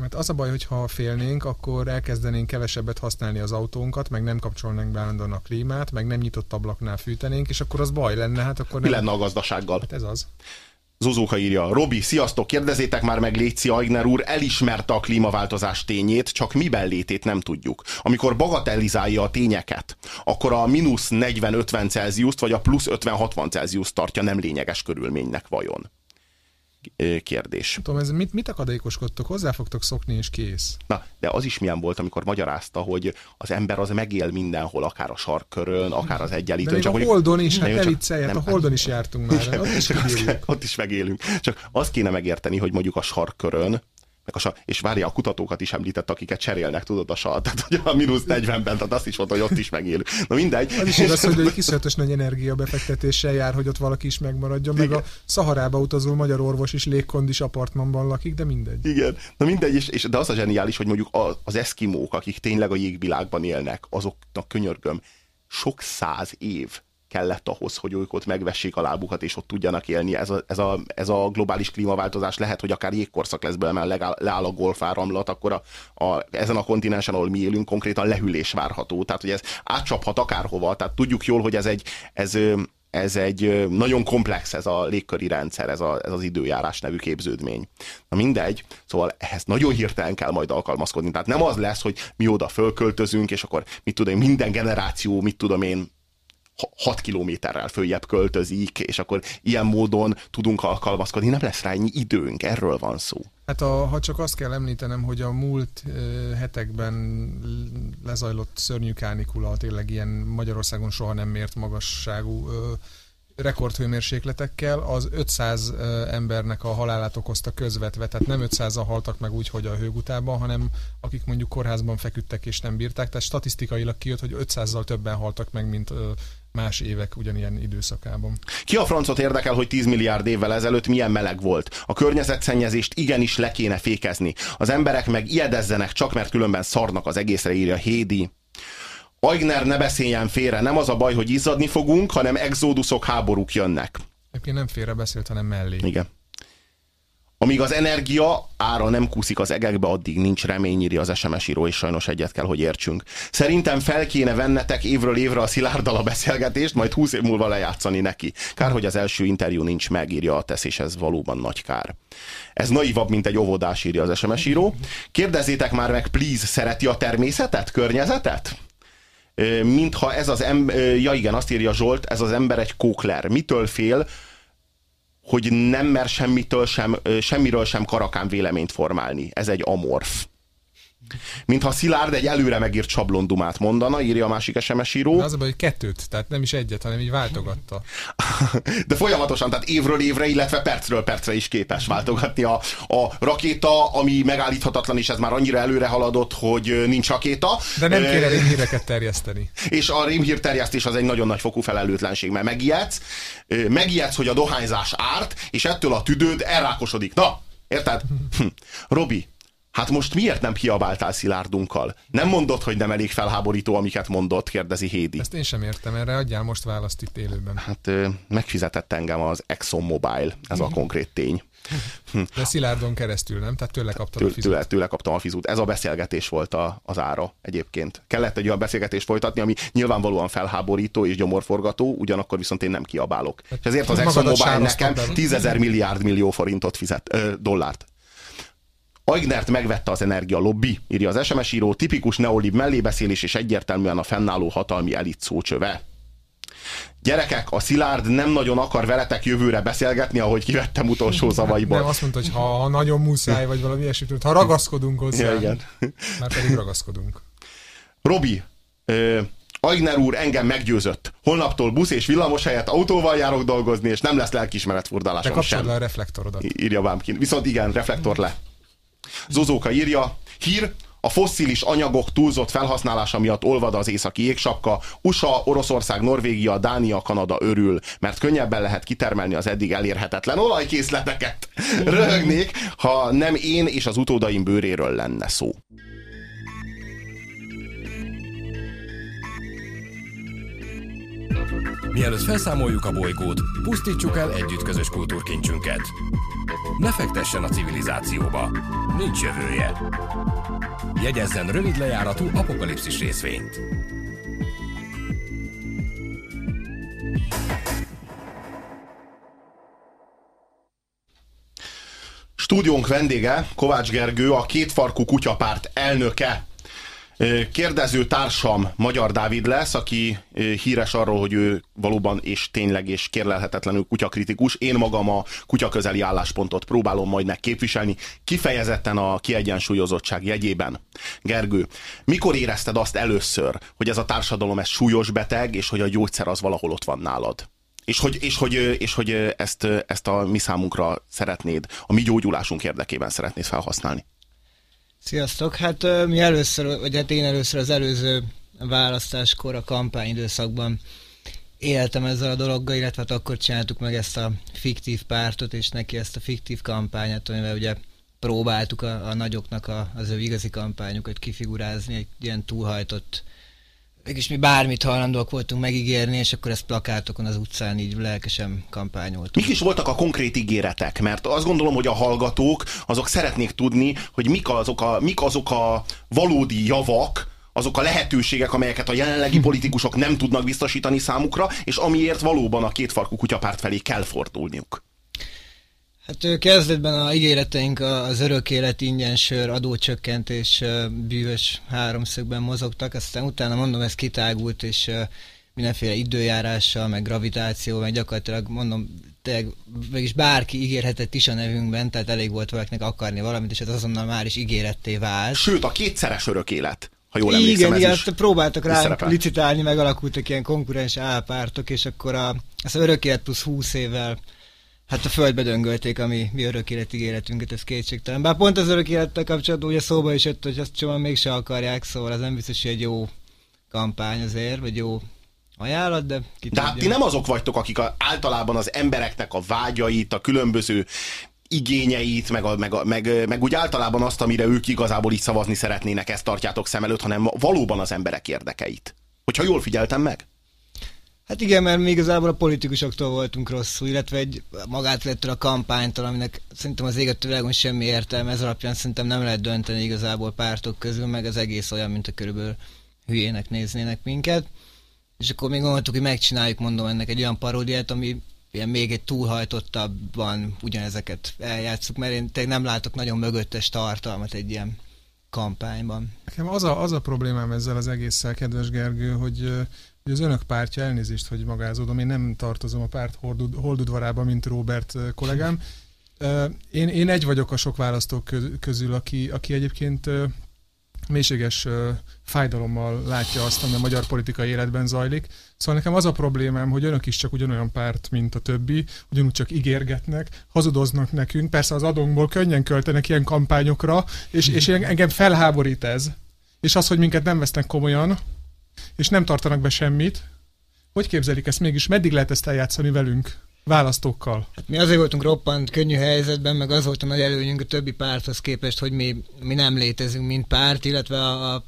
D: Mert az a baj, hogy ha félnénk, akkor elkezdenénk kevesebbet használni az autónkat, meg nem kapcsolnánk be a klímát, meg nem nyitott ablaknál fűtenénk, és akkor az baj lenne. Hát akkor
A: nem... Mi lenne a gazdasággal?
D: Hát ez az.
A: Zuzóka írja, Robi, sziasztok, kérdezétek már meg Léci Aigner úr, elismerte a klímaváltozás tényét, csak miben létét nem tudjuk. Amikor bagatellizálja a tényeket, akkor a mínusz 40-50 Celsius-t, vagy a plusz 50-60 Celsius tartja nem lényeges körülménynek vajon kérdés.
D: Tudom, ez mit, mit akadékoskodtok? Hozzá fogtok szokni, és kész.
A: Na, de az is milyen volt, amikor magyarázta, hogy az ember az megél mindenhol, akár a sarkörön, akár az egyenlítőn.
D: De csak a Holdon is, hát ne hát a Holdon is jártunk már.
A: Ott is, ott is megélünk. Csak azt kéne megérteni, hogy mondjuk a sarkörön meg a és várja, a kutatókat is említett, akiket cserélnek, tudod, a sa, tehát hogy a mínusz 40-ben, tehát azt is mondta, hogy ott is megélünk. Na mindegy.
D: Az is igaz, hogy egy kiszöletes nagy energia befektetéssel jár, hogy ott valaki is megmaradjon, meg Igen. a Szaharába utazó magyar orvos is légkondis apartmanban lakik, de mindegy.
A: Igen, na mindegy, és, és de az a zseniális, hogy mondjuk az eszkimók, akik tényleg a jégvilágban élnek, azoknak könyörgöm, sok száz év kellett ahhoz, hogy ők ott megvessék a lábukat, és ott tudjanak élni. Ez a, ez a, ez a globális klímaváltozás lehet, hogy akár jégkorszak lesz belőle, mert leáll a golfáramlat, akkor a, a, ezen a kontinensen, ahol mi élünk, konkrétan lehűlés várható. Tehát, hogy ez átcsaphat akárhova. Tehát tudjuk jól, hogy ez egy, ez, ez egy nagyon komplex ez a légköri rendszer, ez, a, ez az időjárás nevű képződmény. Na mindegy, szóval ehhez nagyon hirtelen kell majd alkalmazkodni. Tehát nem az lesz, hogy mi oda fölköltözünk, és akkor mit tudom én, minden generáció, mit tudom én, 6 kilométerrel följebb költözik, és akkor ilyen módon tudunk alkalmazkodni. Nem lesz rá ennyi időnk, erről van szó.
D: Hát a, ha csak azt kell említenem, hogy a múlt hetekben lezajlott szörnyű kánikula, tényleg ilyen Magyarországon soha nem mért magasságú rekordhőmérsékletekkel, az 500 embernek a halálát okozta közvetve, tehát nem 500-an haltak meg úgy, hogy a hőgutában, hanem akik mondjuk kórházban feküdtek és nem bírták, tehát statisztikailag kijött, hogy 500-zal többen haltak meg, mint más évek ugyanilyen időszakában.
A: Ki a francot érdekel, hogy 10 milliárd évvel ezelőtt milyen meleg volt? A környezetszennyezést igenis le kéne fékezni. Az emberek meg ijedezzenek csak, mert különben szarnak az egészre, írja Hédi. Aigner ne beszéljen félre, nem az a baj, hogy izzadni fogunk, hanem exóduszok, háborúk jönnek.
D: Egyébként nem félre beszélt, hanem mellé.
A: Igen. Amíg az energia ára nem kúszik az egekbe, addig nincs remény, írja az SMS író, és sajnos egyet kell, hogy értsünk. Szerintem fel kéne vennetek évről évre a Szilárdal a beszélgetést, majd 20 év múlva lejátszani neki. Kár, hogy az első interjú nincs meg, írja a tesz, és ez valóban nagy kár. Ez naivabb, mint egy óvodás, írja az SMS író. Kérdezzétek már meg, please, szereti a természetet, környezetet? Mintha ez az ember, ja igen, azt írja Zsolt, ez az ember egy kókler. Mitől fél, hogy nem mer semmitől sem, semmiről sem karakán véleményt formálni. Ez egy amorf. Mintha Szilárd egy előre megírt sablondumát mondana, írja a másik SMS író.
D: De az a baj, hogy kettőt, tehát nem is egyet, hanem így váltogatta.
A: De folyamatosan, tehát évről évre, illetve percről percre is képes váltogatni a, a rakéta, ami megállíthatatlan, és ez már annyira előre haladott, hogy nincs rakéta.
D: De nem kéne rémhíreket terjeszteni.
A: És a rémhír terjesztés az egy nagyon nagy fokú felelőtlenség, mert megijedsz, megijedsz, hogy a dohányzás árt, és ettől a tüdőd elrákosodik. Na, érted? Hm. Robi, Hát most miért nem kiabáltál Szilárdunkkal? Nem mondott, hogy nem elég felháborító, amiket mondott, kérdezi Hédi.
D: Ezt én sem értem, erre adjál most választ itt élőben.
A: Hát megfizetett engem az Exxon Mobile, ez a konkrét tény.
D: De Szilárdon keresztül, nem? Tehát tőle kaptam a fizut.
A: Tőle, tőle kaptam a fizut. Ez a beszélgetés volt a, az ára egyébként. Kellett egy olyan beszélgetést folytatni, ami nyilvánvalóan felháborító és gyomorforgató, ugyanakkor viszont én nem kiabálok. Hát, és ezért az Exxon Mobile nekem 10 milliárd millió forintot fizet, ö, dollárt Aignert megvette az energia lobby, írja az SMS író, tipikus neolib mellébeszélés és egyértelműen a fennálló hatalmi elit szócsöve. Gyerekek, a Szilárd nem nagyon akar veletek jövőre beszélgetni, ahogy kivettem utolsó szavaiból.
D: Nem, azt mondta, hogy ha, ha nagyon muszáj, vagy valami ilyesmit, ha ragaszkodunk hozzá. Ja, igen. Már pedig ragaszkodunk.
A: Robi, ö, Aigner úr engem meggyőzött. Holnaptól busz és villamos helyett autóval járok dolgozni, és nem lesz lelkismeret furdalásom
D: De kapcsolod le a reflektorodat.
A: Írja Vámkin. Viszont igen, reflektor le. Zozóka írja, hír, a fosszilis anyagok túlzott felhasználása miatt olvad az északi jégsapka. USA, Oroszország, Norvégia, Dánia, Kanada örül, mert könnyebben lehet kitermelni az eddig elérhetetlen olajkészleteket. Röhögnék, ha nem én és az utódaim bőréről lenne szó.
B: Mielőtt felszámoljuk a bolygót, pusztítsuk el együtt közös kultúrkincsünket. Ne fektessen a civilizációba. Nincs jövője. Jegyezzen rövid lejáratú apokalipszis részvényt.
A: Stúdiónk vendége Kovács Gergő, a kétfarkú kutyapárt elnöke. Kérdező társam Magyar Dávid lesz, aki híres arról, hogy ő valóban és tényleg és kérlelhetetlenül kutyakritikus. Én magam a kutyaközeli álláspontot próbálom majd megképviselni, kifejezetten a kiegyensúlyozottság jegyében. Gergő, mikor érezted azt először, hogy ez a társadalom ez súlyos beteg, és hogy a gyógyszer az valahol ott van nálad? És hogy, és hogy, és hogy ezt, ezt a mi számunkra szeretnéd, a mi gyógyulásunk érdekében szeretnéd felhasználni?
E: Sziasztok! Hát mi először, vagy hát én először az előző választáskor a kampányidőszakban éltem ezzel a dologgal, illetve hát akkor csináltuk meg ezt a fiktív pártot, és neki ezt a fiktív kampányát, amivel ugye próbáltuk a, a nagyoknak a, az ő igazi kampányukat kifigurázni, egy ilyen túlhajtott mégis mi bármit hajlandóak voltunk megígérni, és akkor ezt plakátokon az utcán így lelkesen kampányoltunk.
A: Mik is voltak a konkrét ígéretek? Mert azt gondolom, hogy a hallgatók azok szeretnék tudni, hogy mik azok a, mik azok a valódi javak, azok a lehetőségek, amelyeket a jelenlegi politikusok nem tudnak biztosítani számukra, és amiért valóban a kétfarkú kutyapárt felé kell fordulniuk.
E: Hát kezdetben a ígéreteink az örök élet ingyen sör, adócsökkentés bűvös háromszögben mozogtak, aztán utána mondom, ez kitágult, és mindenféle időjárással, meg gravitáció, meg gyakorlatilag mondom, tényleg, mégis bárki ígérhetett is a nevünkben, tehát elég volt valakinek akarni valamit, és ez azonnal már is ígéretté vált.
A: Sőt, a kétszeres örök élet ha jól emlékszem.
E: Igen, igen, azt próbáltak rá licitálni, megalakultak ilyen konkurens álpártok, és akkor a, ezt az örök élet plusz 20 évvel Hát a földbe döngölték a mi, mi örök élet ígéretünket, ez kétségtelen. Bár pont az örök élettel kapcsolatban ugye szóba is jött, hogy azt csomóan mégse akarják, szóval ez nem biztos, hogy egy jó kampány azért, vagy jó ajánlat, de
A: ki De hát ti nem azok vagytok, akik a, általában az embereknek a vágyait, a különböző igényeit, meg, a, meg, a, meg, meg úgy általában azt, amire ők igazából így szavazni szeretnének, ezt tartjátok szem előtt, hanem valóban az emberek érdekeit. Hogyha jól figyeltem meg?
E: Hát igen, mert mi igazából a politikusoktól voltunk rosszul, illetve egy magát lettől a kampánytól, aminek szerintem az égető világon semmi értelme, ez alapján szerintem nem lehet dönteni igazából pártok közül, meg az egész olyan, mint a körülbelül hülyének néznének minket. És akkor még gondoltuk, hogy megcsináljuk, mondom, ennek egy olyan paródiát, ami ilyen még egy túlhajtottabban ugyanezeket eljátszuk, mert én tényleg nem látok nagyon mögöttes tartalmat egy ilyen kampányban.
D: Nekem az a, az a problémám ezzel az egésszel, kedves Gergő, hogy az önök pártja, elnézést, hogy magázódom, én nem tartozom a párt holdudvarába, mint Robert kollégám. Én, én egy vagyok a sok választók közül, aki, aki egyébként mélységes fájdalommal látja azt, ami a magyar politikai életben zajlik. Szóval nekem az a problémám, hogy önök is csak ugyanolyan párt, mint a többi, ugyanúgy csak ígérgetnek, hazudoznak nekünk, persze az adónkból könnyen költenek ilyen kampányokra, és, és engem felháborít ez. És az, hogy minket nem vesznek komolyan, és nem tartanak be semmit, hogy képzelik ezt mégis? Meddig lehet ezt eljátszani velünk? választókkal?
E: Hát mi azért voltunk roppant könnyű helyzetben, meg az volt a nagy előnyünk a többi párthoz képest, hogy mi, mi nem létezünk, mint párt, illetve a, a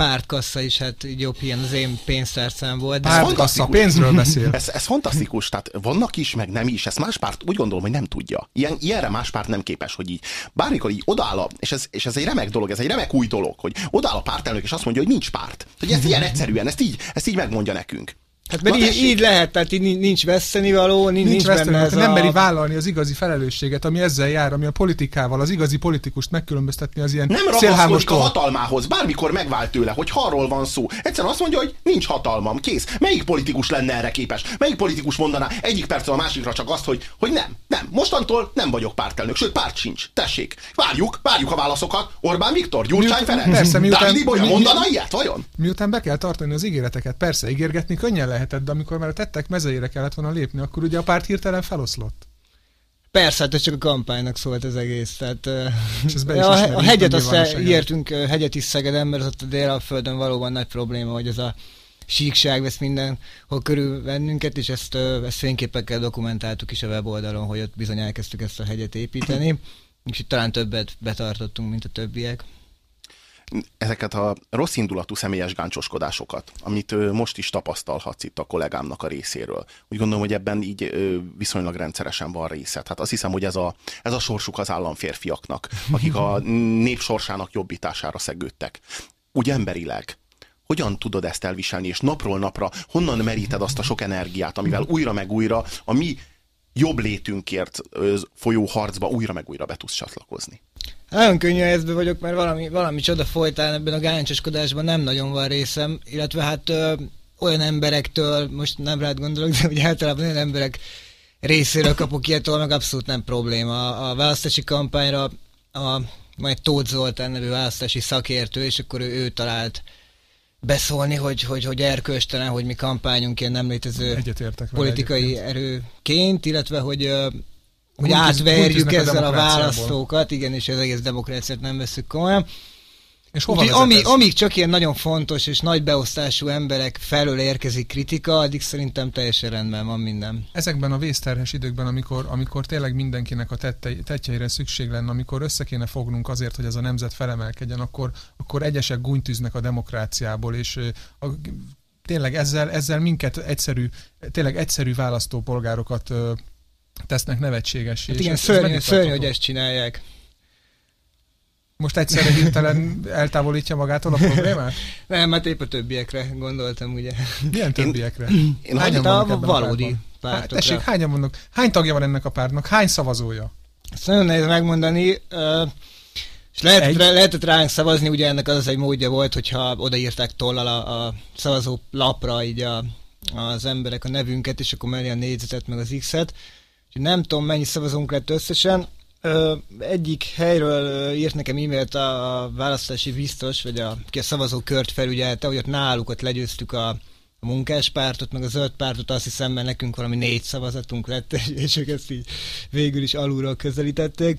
E: pártkassa is, hát jobb ilyen az én pénztárcám volt.
D: Pártkassa, pénzről beszél.
A: ez, ez fantasztikus, tehát vannak is, meg nem is. Ezt más párt úgy gondolom, hogy nem tudja. Ilyen, ilyenre más párt nem képes, hogy így bármikor így odáll, a, és ez, és ez egy remek dolog, ez egy remek új dolog, hogy odáll a pártelnök, és azt mondja, hogy nincs párt. Hogy ez ilyen egyszerűen, ezt így, ezt így megmondja nekünk.
E: Hát mert így, így lehet, tehát így nincs vesztenivaló, nincs, nincs benne ez
D: nem meri vállalni az igazi felelősséget, ami ezzel jár, ami a politikával, az igazi politikust megkülönböztetni az ilyen
A: Nem ragaszkodik a hatalmához, bármikor megvált tőle, hogy arról van szó. Egyszerűen azt mondja, hogy nincs hatalmam, kész. Melyik politikus lenne erre képes? Melyik politikus mondaná egyik percről a másikra csak azt, hogy, hogy nem, nem, mostantól nem vagyok pártelnök, sőt párt sincs. Tessék, várjuk, várjuk a válaszokat. Orbán Viktor, Gyurcsány Ferenc, persze, miután, Dávid Ibolya mondana ilyet, vajon?
D: Miután be kell tartani az ígéreteket, persze ígérgetni könnyen lehet lehetett, de amikor már a tettek mezeire kellett volna lépni, akkor ugye a párt hirtelen feloszlott.
E: Persze, hát ez csak a kampánynak szólt az egész. Tehát, és ez be is a, a hegyet azt ígértünk, hegyet is Szegeden, mert az ott a Dél-Földön valóban nagy probléma, hogy ez a síkság vesz mindenhol körül bennünket, és ezt, ezt fényképekkel dokumentáltuk is a weboldalon, hogy ott bizony elkezdtük ezt a hegyet építeni, és itt talán többet betartottunk, mint a többiek
A: ezeket a rossz indulatú személyes gáncsoskodásokat, amit most is tapasztalhatsz itt a kollégámnak a részéről. Úgy gondolom, hogy ebben így viszonylag rendszeresen van része. Hát azt hiszem, hogy ez a, ez a sorsuk az államférfiaknak, akik a nép sorsának jobbítására szegődtek. Úgy emberileg, hogyan tudod ezt elviselni, és napról napra honnan meríted azt a sok energiát, amivel újra meg újra a mi jobb létünkért folyó harcba újra meg újra be tudsz csatlakozni?
E: Nagyon könnyű helyzetben vagyok, mert valami, valami csoda folytán ebben a gáncsoskodásban nem nagyon van részem, illetve hát ö, olyan emberektől, most nem rád gondolok, de ugye általában olyan emberek részéről kapok ilyetől, meg abszolút nem probléma. A, a választási kampányra a majd Tóth Zoltán nevű választási szakértő, és akkor ő, ő talált beszólni, hogy, hogy, hogy erkölcstelen, hogy mi kampányunk ilyen nem létező politikai erőként, illetve hogy hogy átverjük ezzel a, a választókat, igen, és az egész demokráciát nem veszük komolyan. És hova Úgyhogy ami, amíg csak ilyen nagyon fontos és nagy beosztású emberek felől érkezik kritika, addig szerintem teljesen rendben van minden.
D: Ezekben a vészterhes időkben, amikor, amikor tényleg mindenkinek a tette, tetjeire szükség lenne, amikor össze kéne fognunk azért, hogy ez a nemzet felemelkedjen, akkor, akkor egyesek gúnytűznek a demokráciából, és a, tényleg ezzel, ezzel minket egyszerű, tényleg egyszerű választópolgárokat tesznek nevetséges.
E: Hát igen, szörnyű, szörnyű, hogy ezt csinálják.
D: Most egyszerre hirtelen eltávolítja magától a problémát?
E: Nem, hát épp a többiekre gondoltam, ugye.
D: Milyen többiekre?
E: Én, én hányan hát a valódi pártokra. Hát,
D: tessék, hányan vannak? Hány tagja van ennek a pártnak? Hány szavazója?
E: Ezt nagyon nehéz megmondani. És lehet, lehetett ránk szavazni, ugye ennek az egy módja volt, hogyha odaírták tollal a, a szavazó lapra így a, az emberek a nevünket, és akkor mellé a négyzetet, meg az X-et. Úgyhogy nem tudom, mennyi szavazónk lett összesen. Ö, egyik helyről írt nekem e-mailt a, választási biztos, vagy a, aki a szavazókört felügyelte, hogy ott náluk ott legyőztük a, a munkáspártot, meg a zöld pártot, azt hiszem, mert nekünk valami négy szavazatunk lett, és ők ezt így végül is alulról közelítették.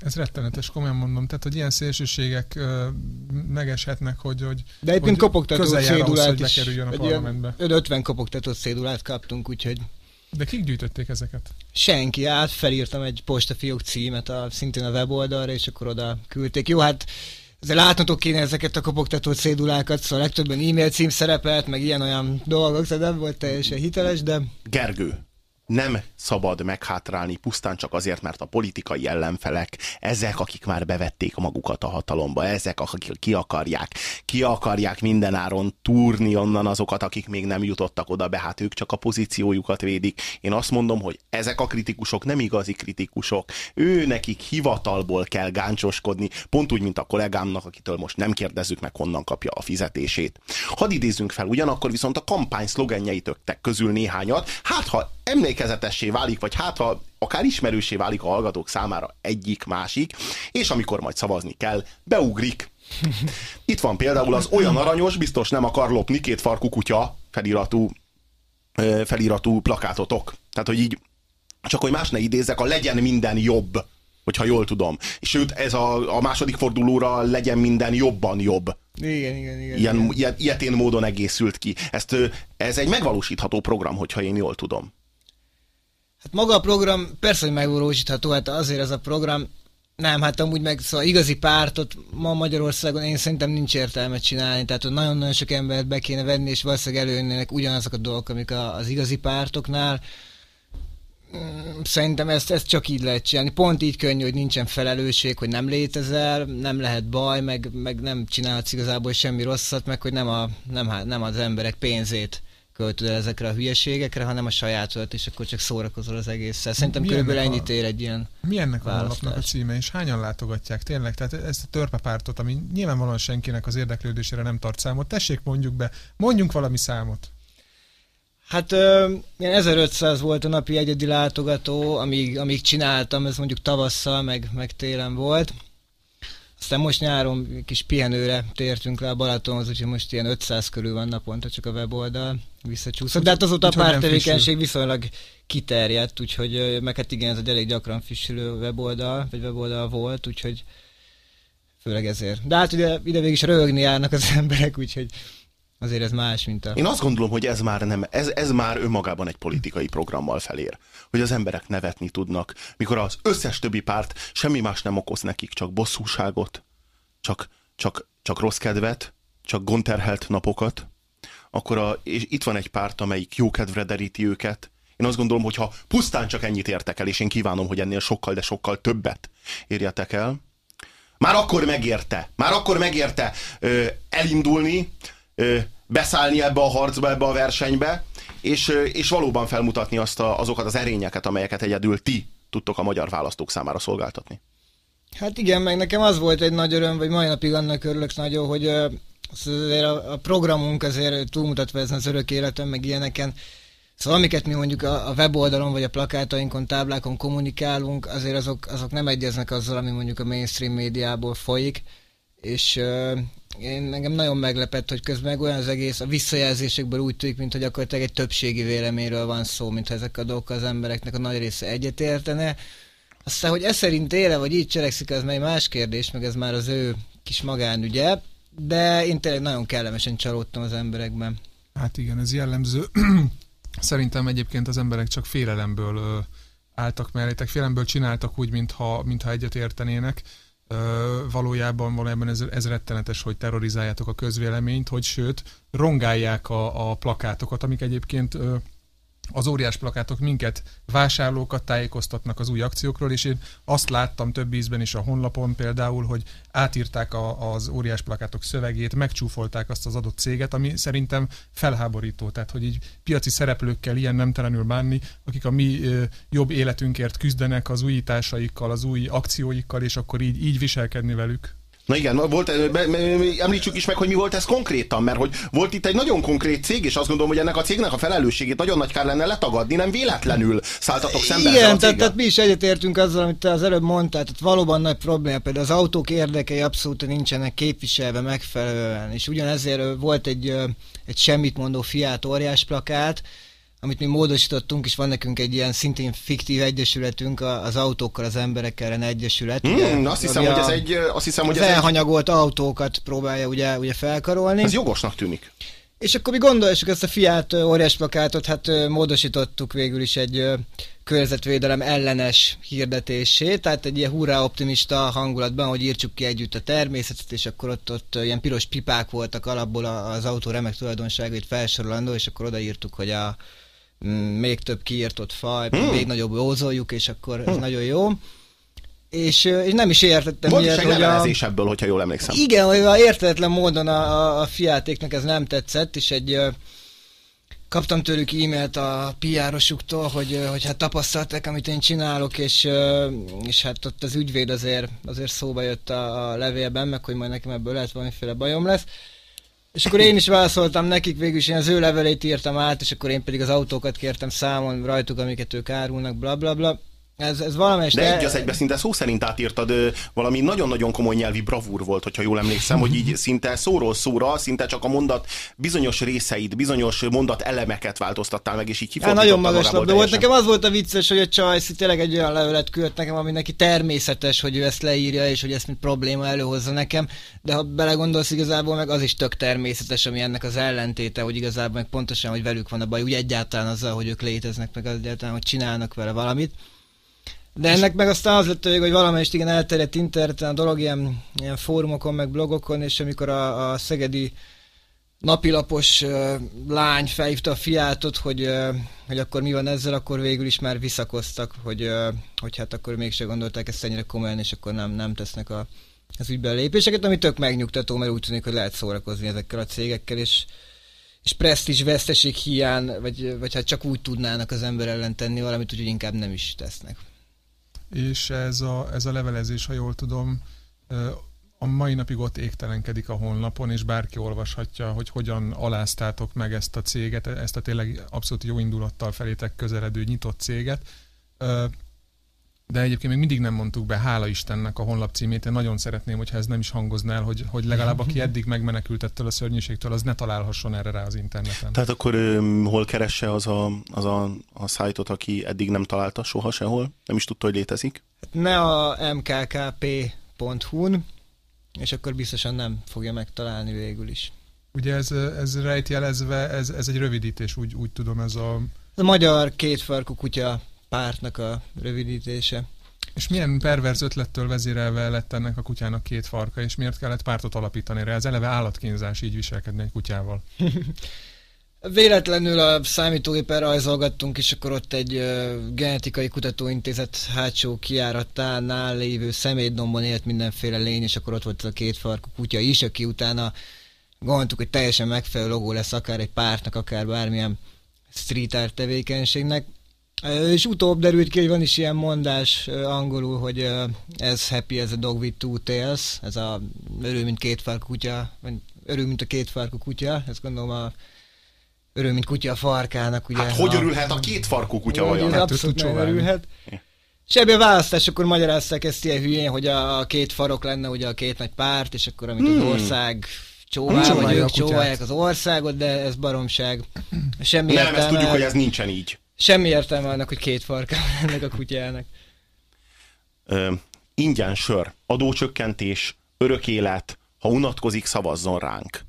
D: Ez rettenetes, komolyan mondom. Tehát, hogy ilyen szélsőségek ö, megeshetnek, hogy, hogy
E: De egyébként kopogtató szédulát is. A parlamentbe. 50 kopogtató szédulát kaptunk, úgyhogy...
D: De kik gyűjtötték ezeket?
E: Senki, át felírtam egy postafiók címet a, szintén a weboldalra, és akkor oda küldték. Jó, hát azért látnotok kéne ezeket a kopogtató cédulákat, szóval legtöbben e-mail cím szerepelt, meg ilyen-olyan dolgok, szóval nem volt teljesen hiteles, de...
A: Gergő, nem szabad meghátrálni pusztán csak azért, mert a politikai ellenfelek, ezek, akik már bevették magukat a hatalomba, ezek, akik ki akarják, ki akarják mindenáron túrni onnan azokat, akik még nem jutottak oda be, hát ők csak a pozíciójukat védik. Én azt mondom, hogy ezek a kritikusok nem igazi kritikusok, ő nekik hivatalból kell gáncsoskodni, pont úgy, mint a kollégámnak, akitől most nem kérdezzük meg, honnan kapja a fizetését. Hadd idézzünk fel, ugyanakkor viszont a kampány szlogenjeitöktek közül néhányat, hát ha emlékezetessé válik, vagy hát ha akár ismerősé válik a hallgatók számára egyik-másik, és amikor majd szavazni kell, beugrik. Itt van például az olyan aranyos, biztos nem akar lopni két farkú kutya feliratú, feliratú plakátotok. Tehát, hogy így, csak hogy más ne idézzek, a legyen minden jobb, hogyha jól tudom. És sőt, ez a, a második fordulóra legyen minden jobban jobb.
E: Igen, igen, igen.
A: Ilyen,
E: igen.
A: Ilyetén módon egészült ki. Ezt, ez egy megvalósítható program, hogyha én jól tudom.
E: Hát maga a program persze, hogy megvalósítható, hát azért ez a program nem, hát amúgy meg szóval igazi pártot ma Magyarországon én szerintem nincs értelme csinálni, tehát nagyon-nagyon sok embert be kéne venni, és valószínűleg előjönnek ugyanazok a dolgok, amik az igazi pártoknál. Mm, szerintem ezt, ezt csak így lehet csinálni. Pont így könnyű, hogy nincsen felelősség, hogy nem létezel, nem lehet baj, meg, meg nem csinálhatsz igazából semmi rosszat, meg hogy nem, a, nem, nem az emberek pénzét költöd el ezekre a hülyeségekre, hanem a sajátodat, és akkor csak szórakozol az egésszel. Szerintem mi körülbelül ennyit ér egy ilyen
D: Mi ennek a honlapnak a címe, és hányan látogatják tényleg? Tehát ezt a törpepártot, ami nyilvánvalóan senkinek az érdeklődésére nem tart számot. Tessék, mondjuk be, mondjunk valami számot.
E: Hát ö, ilyen 1500 volt a napi egyedi látogató, amíg, amíg csináltam, ez mondjuk tavasszal, meg, meg télen volt. Aztán most nyáron kis pihenőre tértünk le a Balatonhoz, úgyhogy most ilyen 500 körül van naponta csak a weboldal visszacsúszott. De hát azóta a pártevékenység viszonylag kiterjedt, úgyhogy meg hát igen, ez egy elég gyakran frissülő weboldal, vagy weboldal volt, úgyhogy főleg ezért. De hát ugye ide végig is röhögni járnak az emberek, úgyhogy Azért ez más, mint a...
A: Én azt gondolom, hogy ez már, nem, ez, ez már önmagában egy politikai programmal felér. Hogy az emberek nevetni tudnak, mikor az összes többi párt semmi más nem okoz nekik, csak bosszúságot, csak, csak, csak rossz kedvet, csak gonterhelt napokat, akkor a, és itt van egy párt, amelyik jó kedvre deríti őket. Én azt gondolom, hogy ha pusztán csak ennyit értek el, és én kívánom, hogy ennél sokkal, de sokkal többet érjetek el, már akkor megérte, már akkor megérte ö, elindulni, beszállni ebbe a harcba, ebbe a versenybe, és, és valóban felmutatni azt a, azokat az erényeket, amelyeket egyedül ti tudtok a magyar választók számára szolgáltatni.
E: Hát igen, meg nekem az volt egy nagy öröm, vagy mai napig annak örülök nagyon, hogy azért a, programunk azért túlmutatva ezen az örök életem, meg ilyeneken, Szóval amiket mi mondjuk a, a weboldalon vagy a plakátainkon, táblákon kommunikálunk, azért azok, azok nem egyeznek azzal, ami mondjuk a mainstream médiából folyik, és én engem nagyon meglepett, hogy közben meg olyan az egész, a visszajelzésekből úgy tűnik, mint hogy akkor egy többségi véleményről van szó, mint ezek a dolgok az embereknek a nagy része egyetértene. Aztán, hogy ez szerint éle, vagy így cselekszik, az egy más kérdés, meg ez már az ő kis magánügye, de én tényleg nagyon kellemesen csalódtam az emberekben.
D: Hát igen, ez jellemző. Szerintem egyébként az emberek csak félelemből álltak mellétek, félelemből csináltak úgy, mintha, mintha egyet értenének valójában valójában ez, ez rettenetes, hogy terrorizáljátok a közvéleményt, hogy sőt, rongálják a, a plakátokat, amik egyébként az óriás plakátok minket, vásárlókat tájékoztatnak az új akciókról, és én azt láttam több ízben is a honlapon például, hogy átírták a, az óriás plakátok szövegét, megcsúfolták azt az adott céget, ami szerintem felháborító, tehát hogy így piaci szereplőkkel ilyen nemtelenül bánni, akik a mi ö, jobb életünkért küzdenek az újításaikkal, az új akcióikkal, és akkor így, így viselkedni velük.
A: Na igen, volt, említsük is meg, hogy mi volt ez konkrétan, mert hogy volt itt egy nagyon konkrét cég, és azt gondolom, hogy ennek a cégnek a felelősségét nagyon nagy kár lenne letagadni, nem véletlenül szálltatok szembe
E: Igen, tehát, tehát mi is egyetértünk azzal, amit te az előbb mondtál, tehát valóban nagy probléma, például az autók érdekei abszolút nincsenek képviselve megfelelően, és ugyanezért volt egy, egy semmit mondó Fiat óriás plakát, amit mi módosítottunk, és van nekünk egy ilyen szintén fiktív egyesületünk, az autókkal, az emberekkel ellen egyesület.
A: Mm, ugye, azt hiszem, hogy ez egy... Azt hiszem, hogy
E: ez elhanyagolt egy... autókat próbálja ugye, ugye felkarolni.
A: Ez jogosnak tűnik.
E: És akkor mi gondoljuk ezt a Fiat óriás plakátot, hát módosítottuk végül is egy környezetvédelem ellenes hirdetését, tehát egy ilyen hurrá optimista hangulatban, hogy írtsuk ki együtt a természetet, és akkor ott, ott ilyen piros pipák voltak alapból az autó remek tulajdonságait felsorolandó, és akkor odaírtuk, hogy a még több kiírtott faj, hmm. még nagyobb ózoljuk, és akkor ez hmm. nagyon jó. És, és nem is értettem
A: Volt ilyet, hogy a... ebből, hogyha jól emlékszem.
E: Igen, hogy a értetlen módon a, a, a fiátéknak ez nem tetszett, és egy kaptam tőlük e-mailt a PR-osuktól, hogy, hogy hát tapasztalták, amit én csinálok, és, és hát ott az ügyvéd azért, azért szóba jött a, a levélben, meg hogy majd nekem ebből lehet valamiféle bajom lesz. És akkor én is válaszoltam nekik, végül is én az ő levelét írtam át, és akkor én pedig az autókat kértem számon rajtuk, amiket ők árulnak, bla bla bla. Ez, ez valamelyest...
A: De egy az egybe szinte szó szerint átírtad, valami nagyon-nagyon komoly nyelvi bravúr volt, hogyha jól emlékszem, hogy így szinte szóról szóra, szinte csak a mondat bizonyos részeit, bizonyos mondat elemeket változtattál meg, és így
E: Hát nagyon magas labda volt. Nekem az volt a vicces, hogy a Csajci tényleg egy olyan levelet küldött nekem, ami neki természetes, hogy ő ezt leírja, és hogy ezt mint probléma előhozza nekem, de ha belegondolsz igazából, meg az is tök természetes, ami ennek az ellentéte, hogy igazából meg pontosan, hogy velük van a baj, úgy egyáltalán azzal, hogy ők léteznek, meg egyáltalán, hogy csinálnak vele valamit. De ennek meg aztán az lett a hogy valamelyest igen elterjedt interneten a dolog ilyen, ilyen fórumokon, meg blogokon, és amikor a, a szegedi napilapos uh, lány felhívta a fiátot, hogy, uh, hogy akkor mi van ezzel, akkor végül is már visszakoztak, hogy, uh, hogy hát akkor mégse gondolták ezt ennyire komolyan, és akkor nem, nem tesznek a, az ügyben lépéseket, ami tök megnyugtató, mert úgy tűnik, hogy lehet szórakozni ezekkel a cégekkel, és, és presztízs veszteség hiány, vagy, vagy hát csak úgy tudnának az ember ellen tenni valamit, úgyhogy inkább nem is tesznek
D: és ez a, ez a levelezés, ha jól tudom, a mai napig ott égtelenkedik a honlapon, és bárki olvashatja, hogy hogyan aláztátok meg ezt a céget, ezt a tényleg abszolút jó indulattal felétek közeledő nyitott céget de egyébként még mindig nem mondtuk be, hála Istennek a honlap címét. Én nagyon szeretném, hogyha ez nem is hangoznál, hogy, hogy legalább aki eddig megmenekült ettől a szörnyűségtől, az ne találhasson erre rá az interneten.
A: Tehát akkor hol keresse az a, az a, a szájtot, aki eddig nem találta soha sehol? Nem is tudta, hogy létezik?
E: Ne a mkkp.hu-n, és akkor biztosan nem fogja megtalálni végül is.
D: Ugye ez, ez rejtjelezve, ez, ez egy rövidítés, úgy, úgy tudom, ez a...
E: A magyar kétfarkú kutya pártnak a rövidítése.
D: És milyen perverz ötlettől vezérelve lett ennek a kutyának két farka, és miért kellett pártot alapítani rá? Ez eleve állatkínzás így viselkedni egy kutyával.
E: Véletlenül a számítógépen rajzolgattunk, és akkor ott egy uh, genetikai kutatóintézet hátsó kiáratánál lévő szemétdombon élt mindenféle lény, és akkor ott volt a két farkú kutya is, aki utána gondoltuk, hogy teljesen megfelelő logó lesz akár egy pártnak, akár bármilyen street art tevékenységnek. És utóbb derült ki, hogy van is ilyen mondás angolul, hogy ez happy as a dog with two tails, ez a örül, mint két farkú kutya, vagy örül, mint a két farkú kutya, ezt gondolom a örül, mint kutya a farkának. Ugye,
A: hát hogy örülhet a két farkú kutya olyan?
E: Hát, abszolút nem örülhet. És ebben a választás akkor magyarázták ezt ilyen hülyén, hogy a két farok lenne ugye a két nagy párt, és akkor amit hmm. az ország csóvál, vagy ők csóválják az országot, de ez baromság.
A: Semmi nem, ezt tudjuk, hogy ez nincsen így.
E: Semmi értelme annak, hogy két farka ennek a kutyának.
A: Ö, ingyen sör, adócsökkentés, örök élet, ha unatkozik, szavazzon ránk.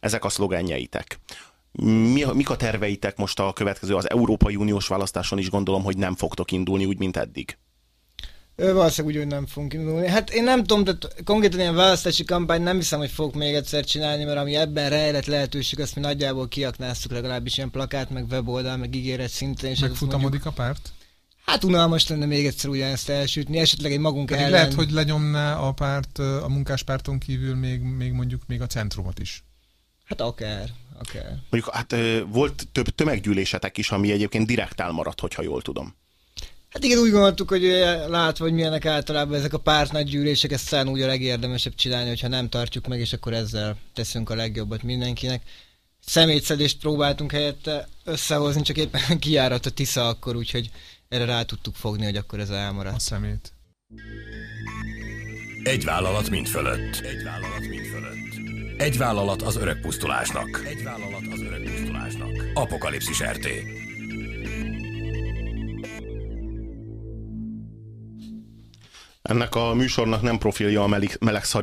A: Ezek a szlogenjeitek. Mi, mik a terveitek most a következő, az Európai Uniós választáson is gondolom, hogy nem fogtok indulni úgy, mint eddig.
E: Valószínűleg úgy, hogy nem fogunk indulni. Hát én nem tudom, tehát konkrétan ilyen választási kampány nem hiszem, hogy fogok még egyszer csinálni, mert ami ebben rejlett lehetőség, azt mi nagyjából kiaknáztuk legalábbis ilyen plakát, meg weboldal, meg ígéret szinten. És
D: Megfutamodik a párt?
E: Hát unalmas lenne még egyszer ugyanezt elsütni, esetleg egy magunk Pedig ellen.
D: Lehet, hogy lenyomná a párt, a munkáspárton kívül még, még mondjuk még a centrumot is.
E: Hát akár, akár.
A: Mondjuk hát volt több tömeggyűlésetek is, ami egyébként direkt elmaradt, hogyha jól tudom.
E: Hát igen, úgy gondoltuk, hogy látva, hogy milyenek általában ezek a párt nagy gyűlések, ezt szán úgy a legérdemesebb csinálni, hogyha nem tartjuk meg, és akkor ezzel teszünk a legjobbat mindenkinek. Szemétszedést próbáltunk helyette összehozni, csak éppen kiárat a Tisza akkor, úgyhogy erre rá tudtuk fogni, hogy akkor ez elmaradt.
D: A szemét.
B: Egy vállalat mind fölött. Egy vállalat mind fölött. Egy vállalat az öreg pusztulásnak. Egy vállalat az öreg pusztulásnak. Apokalipszis RT.
A: Ennek a műsornak nem profilja a meleg,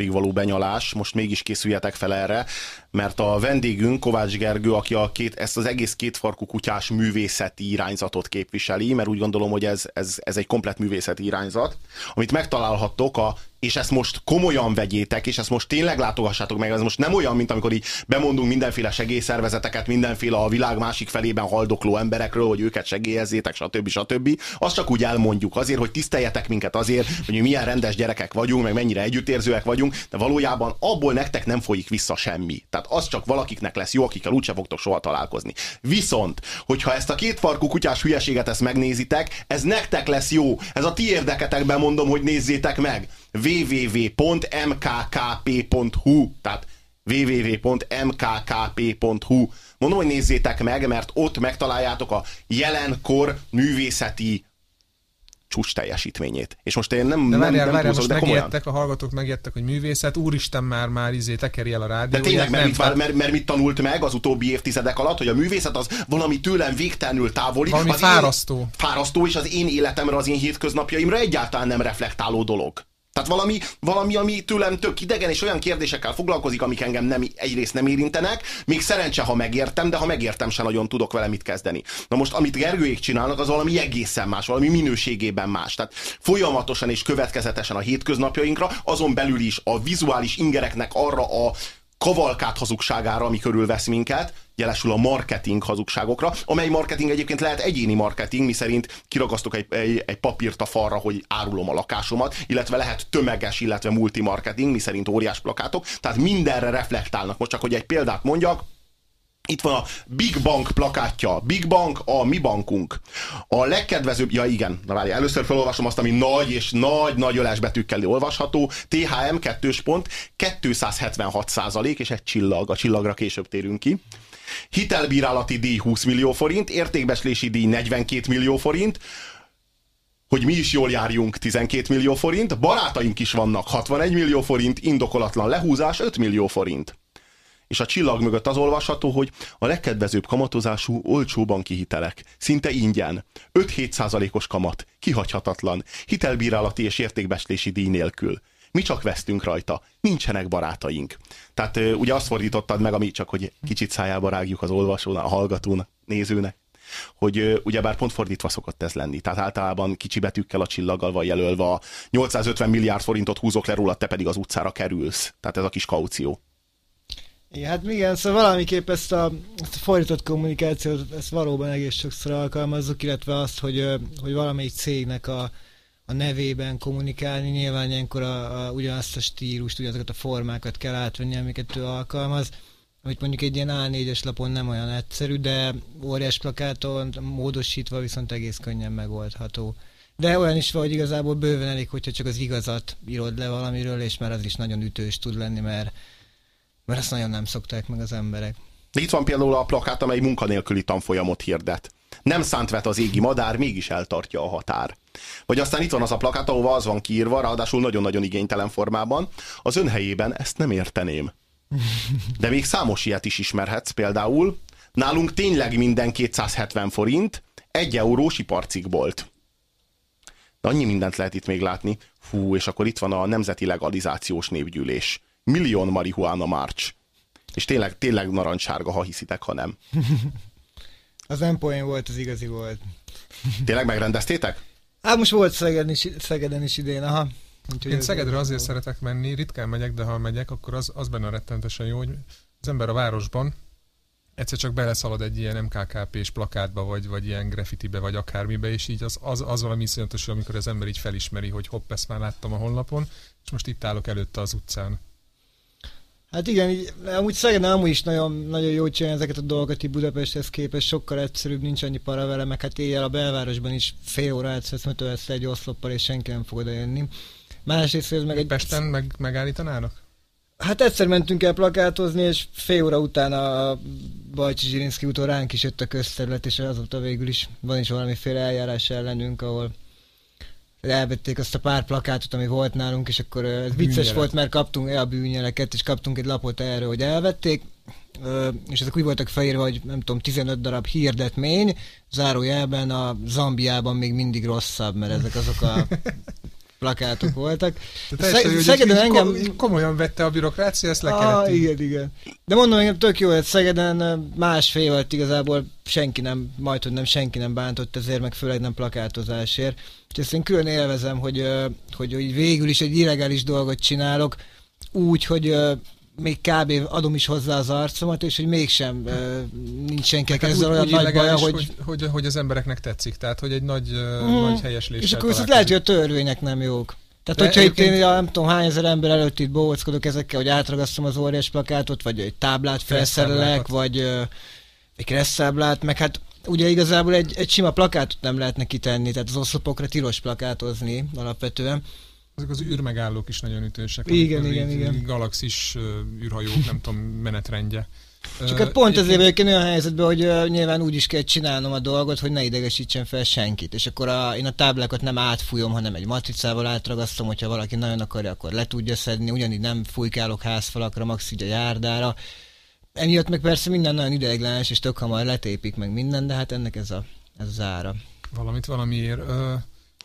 A: való benyalás, most mégis készüljetek fel erre, mert a vendégünk Kovács Gergő, aki a két, ezt az egész kétfarkú kutyás művészeti irányzatot képviseli, mert úgy gondolom, hogy ez, ez, ez egy komplet művészeti irányzat, amit megtalálhattok a és ezt most komolyan vegyétek, és ezt most tényleg látogassátok meg, ez most nem olyan, mint amikor így bemondunk mindenféle segélyszervezeteket, mindenféle a világ másik felében haldokló emberekről, hogy őket segélyezzétek, stb. stb. Azt csak úgy elmondjuk azért, hogy tiszteljetek minket azért, hogy mi milyen rendes gyerekek vagyunk, meg mennyire együttérzőek vagyunk, de valójában abból nektek nem folyik vissza semmi. Tehát az csak valakiknek lesz jó, akikkel úgyse fogtok soha találkozni. Viszont, hogyha ezt a két farkú kutyás hülyeséget ezt megnézitek, ez nektek lesz jó. Ez a ti érdeketekben mondom, hogy nézzétek meg www.mkkp.hu tehát www.mkkp.hu Mondom, hogy nézzétek meg, mert ott megtaláljátok a jelenkor művészeti csúcs teljesítményét. És most én nem,
D: de várjál,
A: nem, nem
D: várjál,
A: túlzok,
D: most
A: de komolyan.
D: megijedtek, a hallgatók megijedtek, hogy művészet, úristen már, már izé, tekeri el a rádió.
A: De tényleg, mert, mit, mert, mert mit tanult meg az utóbbi évtizedek alatt, hogy a művészet az valami tőlem végtelenül távoli.
D: Valami fárasztó.
A: Én, fárasztó, és az én életemre, az én hétköznapjaimra egyáltalán nem reflektáló dolog. Tehát valami, valami, ami tőlem tök idegen, és olyan kérdésekkel foglalkozik, amik engem nem, egyrészt nem érintenek, még szerencse, ha megértem, de ha megértem, se nagyon tudok vele mit kezdeni. Na most, amit Gergőék csinálnak, az valami egészen más, valami minőségében más. Tehát folyamatosan és következetesen a hétköznapjainkra, azon belül is a vizuális ingereknek arra a kavalkát hazugságára, ami körülvesz minket, jelesül a marketing hazugságokra, amely marketing egyébként lehet egyéni marketing, miszerint kiragasztok egy, egy, egy papírt a falra, hogy árulom a lakásomat, illetve lehet tömeges, illetve multimarketing, miszerint óriás plakátok, tehát mindenre reflektálnak. Most csak, hogy egy példát mondjak, itt van a Big Bank plakátja. Big Bank a mi bankunk. A legkedvezőbb, ja igen, na várj, először felolvasom azt, ami nagy és nagy-nagy ölesbetűkkel olvasható. THM 2 pont, 276 százalék, és egy csillag. A csillagra később térünk ki. Hitelbírálati díj 20 millió forint, értékbeslési díj 42 millió forint, hogy mi is jól járjunk 12 millió forint, barátaink is vannak 61 millió forint, indokolatlan lehúzás 5 millió forint és a csillag mögött az olvasható, hogy a legkedvezőbb kamatozású olcsó banki hitelek. Szinte ingyen. 5-7 százalékos kamat. Kihagyhatatlan. Hitelbírálati és értékbeslési díj nélkül. Mi csak vesztünk rajta. Nincsenek barátaink. Tehát ugye azt fordítottad meg, ami csak, hogy kicsit szájába rágjuk az olvasónak, a hallgatónak, nézőnek hogy ugyebár pont fordítva szokott ez lenni. Tehát általában kicsi betűkkel a csillaggal van jelölve a 850 milliárd forintot húzok le róla, te pedig az utcára kerülsz. Tehát ez a kis kaució.
E: Igen, hát igen, szóval valamiképp ezt a, ezt a fordított kommunikációt, ezt valóban egész sokszor alkalmazzuk, illetve azt, hogy, hogy valamelyik cégnek a, a nevében kommunikálni, nyilván ilyenkor a, a, ugyanazt a stílust, ugyanazokat a formákat kell átvenni, amiket ő alkalmaz, amit mondjuk egy ilyen A4-es lapon nem olyan egyszerű, de óriás plakáton módosítva viszont egész könnyen megoldható. De olyan is van, hogy igazából bőven elég, hogyha csak az igazat írod le valamiről, és már az is nagyon ütős tud lenni, mert mert ezt nagyon nem szokták meg az emberek.
A: Itt van például a plakát, amely munkanélküli tanfolyamot hirdet. Nem szánt vet az égi madár, mégis eltartja a határ. Vagy aztán itt van az a plakát, ahova az van kiírva, ráadásul nagyon-nagyon igénytelen formában. Az ön helyében ezt nem érteném. De még számos ilyet is ismerhetsz, például nálunk tényleg minden 270 forint, egy eurós iparcikbolt. De annyi mindent lehet itt még látni. Fú, és akkor itt van a Nemzeti Legalizációs Népgyűlés. Million Marihuana March. És tényleg, tényleg narancsárga, ha hiszitek, ha nem.
E: az nem poén volt, az igazi volt.
A: Tényleg megrendeztétek?
E: Hát most volt Szegeden is, Szegeden is idén, aha.
D: Úgyhogy Én Szegedre azért volt. szeretek menni, ritkán megyek, de ha megyek, akkor az, az benne rettentesen jó, hogy az ember a városban egyszer csak beleszalad egy ilyen MKKP-s plakátba, vagy, vagy ilyen graffitibe, vagy akármibe, és így az, az, az valami iszonyatos, amikor az ember így felismeri, hogy hopp, ezt már láttam a honlapon, és most itt állok előtte az utcán.
E: Hát igen, így, amúgy Szegeden amúgy is nagyon, nagyon jó csinálni ezeket a dolgokat így Budapesthez képest, sokkal egyszerűbb, nincs annyi para vele, meg hát éjjel a belvárosban is fél óra átszesz, mert egy oszloppal, és senki nem fog jönni. Másrészt ez meg egy...
D: Pesten meg, megállítanának?
E: Hát egyszer mentünk el plakátozni, és fél óra után a Bajcsi Zsirinszki úton ránk is jött a közterület, és azóta végül is van is valamiféle eljárás ellenünk, ahol elvették azt a pár plakátot, ami volt nálunk, és akkor ez vicces volt, mert kaptunk el a bűnjeleket, és kaptunk egy lapot erről, hogy elvették, és ezek úgy voltak felírva, hogy nem tudom, 15 darab hirdetmény, zárójelben a Zambiában még mindig rosszabb, mert ezek azok a plakátok voltak.
D: Szeg- Szegeden engem... Komolyan vette a bürokrácia, ezt le ah, kellett
E: Igen, igen. De mondom, engem tök jó, hogy Szegeden másfél évet igazából senki nem, majd hogy nem senki nem bántott ezért, meg főleg nem plakátozásért. És ezt én külön élvezem, hogy, hogy, hogy végül is egy illegális dolgot csinálok, úgy, hogy még kb. adom is hozzá az arcomat, és hogy mégsem nincs senkinek hát ezzel olyan nagy baja, hogy...
D: hogy... Hogy, hogy... az embereknek tetszik, tehát hogy egy nagy, uh, mm. nagy helyes
E: És akkor viszont lehet, hogy a törvények nem jók. Tehát, De hogyha egyébként... itt én nem tudom hány ezer ember előtt itt bóckodok ezekkel, hogy átragasztom az óriás plakátot, vagy egy táblát felszerelek, vagy egy kressztáblát, meg hát ugye igazából egy, egy sima plakátot nem lehetne kitenni, tehát az oszlopokra tilos plakátozni alapvetően.
D: Ezek az űrmegállók is nagyon ütősek.
E: Igen, igen, igen.
D: Galaxis űrhajók, nem tudom, menetrendje.
E: Csak hát pont azért vagyok én olyan helyzetben, hogy uh, nyilván úgy is kell csinálnom a dolgot, hogy ne idegesítsen fel senkit. És akkor a, én a táblákat nem átfújom, hanem egy matricával átragasztom, hogyha valaki nagyon akarja, akkor le tudja szedni. Ugyanígy nem fújkálok házfalakra, max így a járdára. Emiatt meg persze minden nagyon ideiglenes, és tök hamar letépik meg minden, de hát ennek ez a, ez az ára.
D: Valamit valamiért. Uh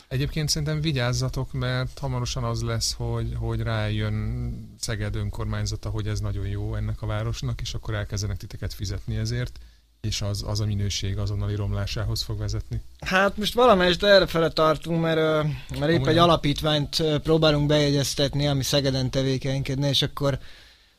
D: Egyébként szerintem vigyázzatok, mert hamarosan az lesz, hogy, hogy rájön Szeged önkormányzata, hogy ez nagyon jó ennek a városnak, és akkor elkezdenek titeket fizetni ezért, és az, az a minőség azonnali romlásához fog vezetni.
E: Hát most valamelyest errefele tartunk, mert, mert épp egy alapítványt próbálunk bejegyeztetni, ami Szegeden tevékenykedne, és akkor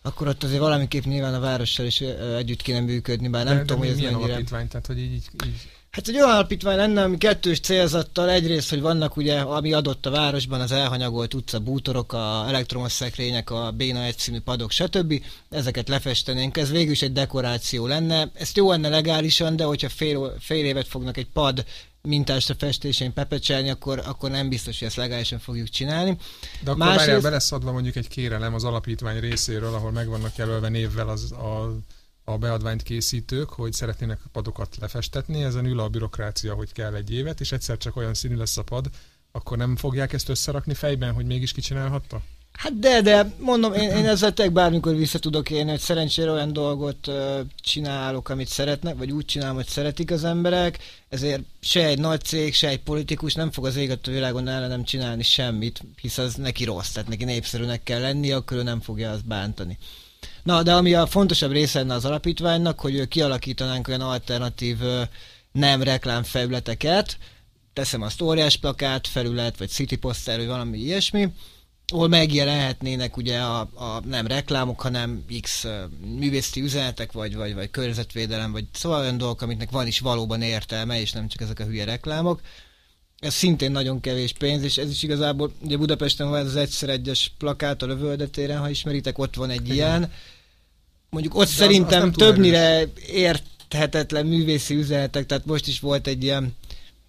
E: akkor ott azért valamiképp nyilván a várossal is együtt kéne működni, bár nem de, tudom, de hogy ez
D: milyen
E: mennyire...
D: alapítvány, tehát hogy így, így
E: Hát egy olyan alapítvány lenne, ami kettős célzattal egyrészt, hogy vannak ugye, ami adott a városban, az elhanyagolt utca bútorok, a elektromos szekrények, a béna egyszínű padok, stb. Ezeket lefestenénk, ez végül is egy dekoráció lenne. Ezt jó lenne legálisan, de hogyha fél, fél évet fognak egy pad mintásra festésén pepecselni, akkor, akkor nem biztos, hogy ezt legálisan fogjuk csinálni.
D: De akkor Másrészt... várjál, beleszadva mondjuk egy kérelem az alapítvány részéről, ahol meg vannak jelölve névvel az a a beadványt készítők, hogy szeretnének padokat lefestetni, ezen ül a bürokrácia, hogy kell egy évet, és egyszer csak olyan színű lesz a pad, akkor nem fogják ezt összerakni fejben, hogy mégis kicsinálhatta?
E: Hát de, de mondom, én, én ezzel bármikor vissza tudok élni, hogy szerencsére olyan dolgot uh, csinálok, amit szeretnek, vagy úgy csinálom, hogy szeretik az emberek, ezért se egy nagy cég, se egy politikus nem fog az éget a világon ellenem csinálni semmit, hisz az neki rossz, tehát neki népszerűnek kell lenni, akkor ő nem fogja azt bántani. Na, de ami a fontosabb része lenne az alapítványnak, hogy kialakítanánk olyan alternatív nem reklámfelületeket, teszem azt óriás plakát, felület, vagy city poster, vagy valami ilyesmi, ahol megjelenhetnének ugye a, a nem reklámok, hanem X művészeti üzenetek, vagy, vagy, vagy környezetvédelem, vagy szóval olyan dolgok, amiknek van is valóban értelme, és nem csak ezek a hülye reklámok. Ez szintén nagyon kevés pénz, és ez is igazából, ugye Budapesten van ez az egyszer egyes plakát a lövöldetéren, ha ismeritek, ott van egy Igen. ilyen. Mondjuk ott De szerintem az, az többnyire érthetetlen művészi üzenetek, tehát most is volt egy ilyen